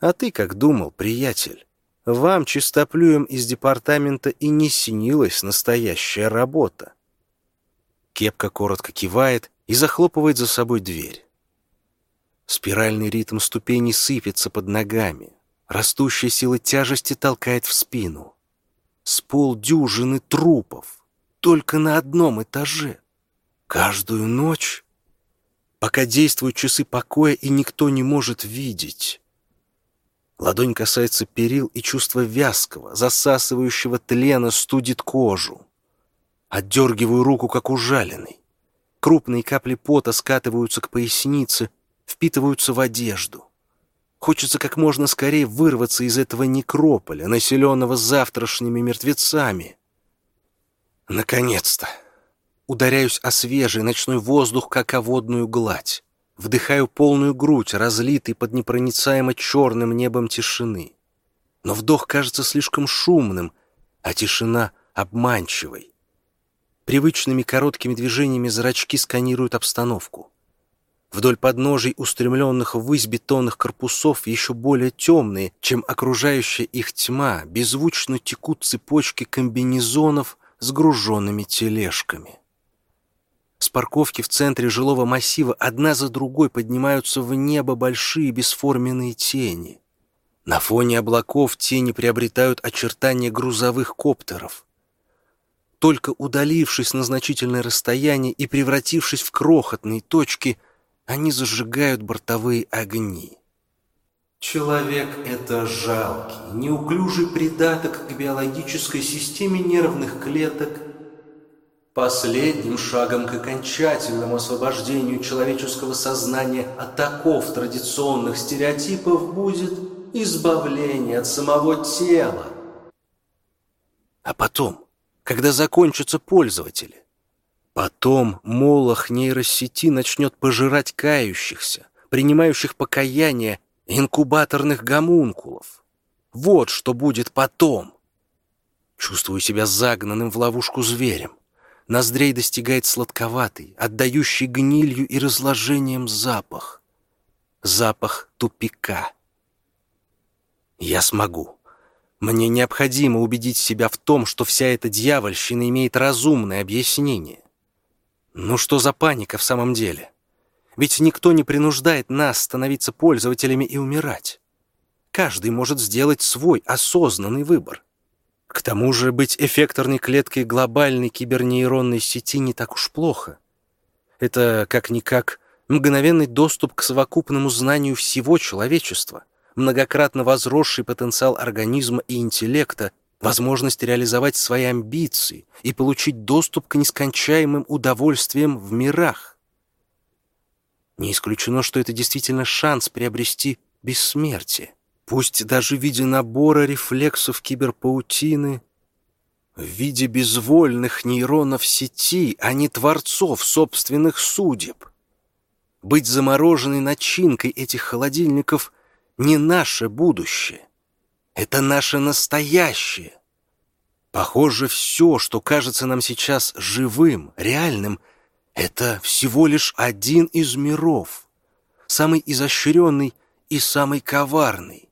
«А ты как думал, приятель? Вам, чистоплюем из департамента, и не снилась настоящая работа». Кепка коротко кивает и захлопывает за собой дверь. Спиральный ритм ступеней сыпется под ногами. Растущая сила тяжести толкает в спину. С полдюжины трупов. Только на одном этаже. Каждую ночь. Пока действуют часы покоя, и никто не может видеть. Ладонь касается перил, и чувство вязкого, засасывающего тлена студит кожу. Отдергиваю руку, как ужаленный. Крупные капли пота скатываются к пояснице, впитываются в одежду. Хочется как можно скорее вырваться из этого некрополя, населенного завтрашними мертвецами. Наконец-то! Ударяюсь о свежий ночной воздух, как о водную гладь. Вдыхаю полную грудь, разлитый под непроницаемо черным небом тишины. Но вдох кажется слишком шумным, а тишина — обманчивой. Привычными короткими движениями зрачки сканируют обстановку. Вдоль подножий устремленных ввысь бетонных корпусов еще более темные, чем окружающая их тьма, беззвучно текут цепочки комбинезонов с груженными тележками. С парковки в центре жилого массива одна за другой поднимаются в небо большие бесформенные тени. На фоне облаков тени приобретают очертания грузовых коптеров. Только удалившись на значительное расстояние и превратившись в крохотные точки – они зажигают бортовые огни. Человек — это жалкий, неуклюжий придаток к биологической системе нервных клеток. Последним шагом к окончательному освобождению человеческого сознания от оков традиционных стереотипов будет избавление от самого тела. А потом, когда закончатся пользователи, Потом молох нейросети начнет пожирать кающихся, принимающих покаяние инкубаторных гомункулов. Вот что будет потом. Чувствую себя загнанным в ловушку зверем. Ноздрей достигает сладковатый, отдающий гнилью и разложением запах. Запах тупика. Я смогу. Мне необходимо убедить себя в том, что вся эта дьявольщина имеет разумное объяснение. Ну что за паника в самом деле? Ведь никто не принуждает нас становиться пользователями и умирать. Каждый может сделать свой осознанный выбор. К тому же быть эффекторной клеткой глобальной кибернейронной сети не так уж плохо. Это, как-никак, мгновенный доступ к совокупному знанию всего человечества, многократно возросший потенциал организма и интеллекта, возможность реализовать свои амбиции и получить доступ к нескончаемым удовольствиям в мирах. Не исключено, что это действительно шанс приобрести бессмертие, пусть даже в виде набора рефлексов киберпаутины, в виде безвольных нейронов сети, а не творцов собственных судеб. Быть замороженной начинкой этих холодильников не наше будущее. Это наше настоящее. Похоже, все, что кажется нам сейчас живым, реальным, это всего лишь один из миров, самый изощренный и самый коварный.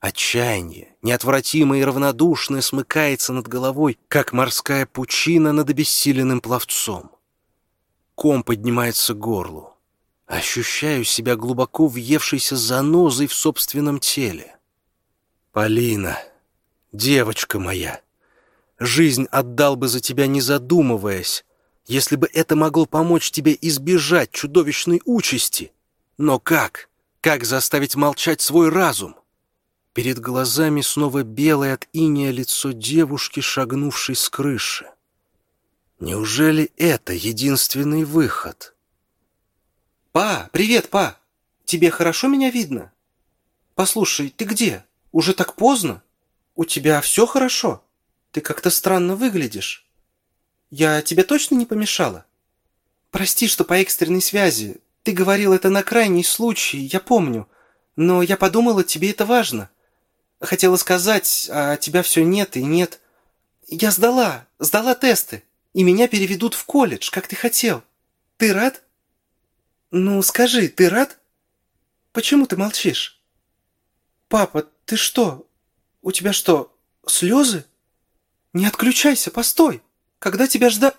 Отчаяние, неотвратимое и равнодушное, смыкается над головой, как морская пучина над обессиленным пловцом. Ком поднимается к горлу. Ощущаю себя глубоко въевшейся занозой в собственном теле. «Полина, девочка моя, жизнь отдал бы за тебя, не задумываясь, если бы это могло помочь тебе избежать чудовищной участи. Но как? Как заставить молчать свой разум?» Перед глазами снова белое от иния лицо девушки, шагнувшей с крыши. Неужели это единственный выход?
«Па, привет, па! Тебе хорошо меня видно? Послушай, ты где?» Уже так поздно? У тебя все хорошо? Ты как-то странно выглядишь. Я тебе точно не помешала? Прости, что по экстренной связи. Ты говорил это на крайний случай, я помню. Но я подумала, тебе это важно. Хотела сказать, а тебя все нет и нет. Я сдала, сдала тесты, и меня переведут в колледж, как ты хотел. Ты рад? Ну, скажи, ты рад? Почему ты молчишь? Папа, ты что? У тебя что, слезы? Не отключайся, постой. Когда тебя ждать...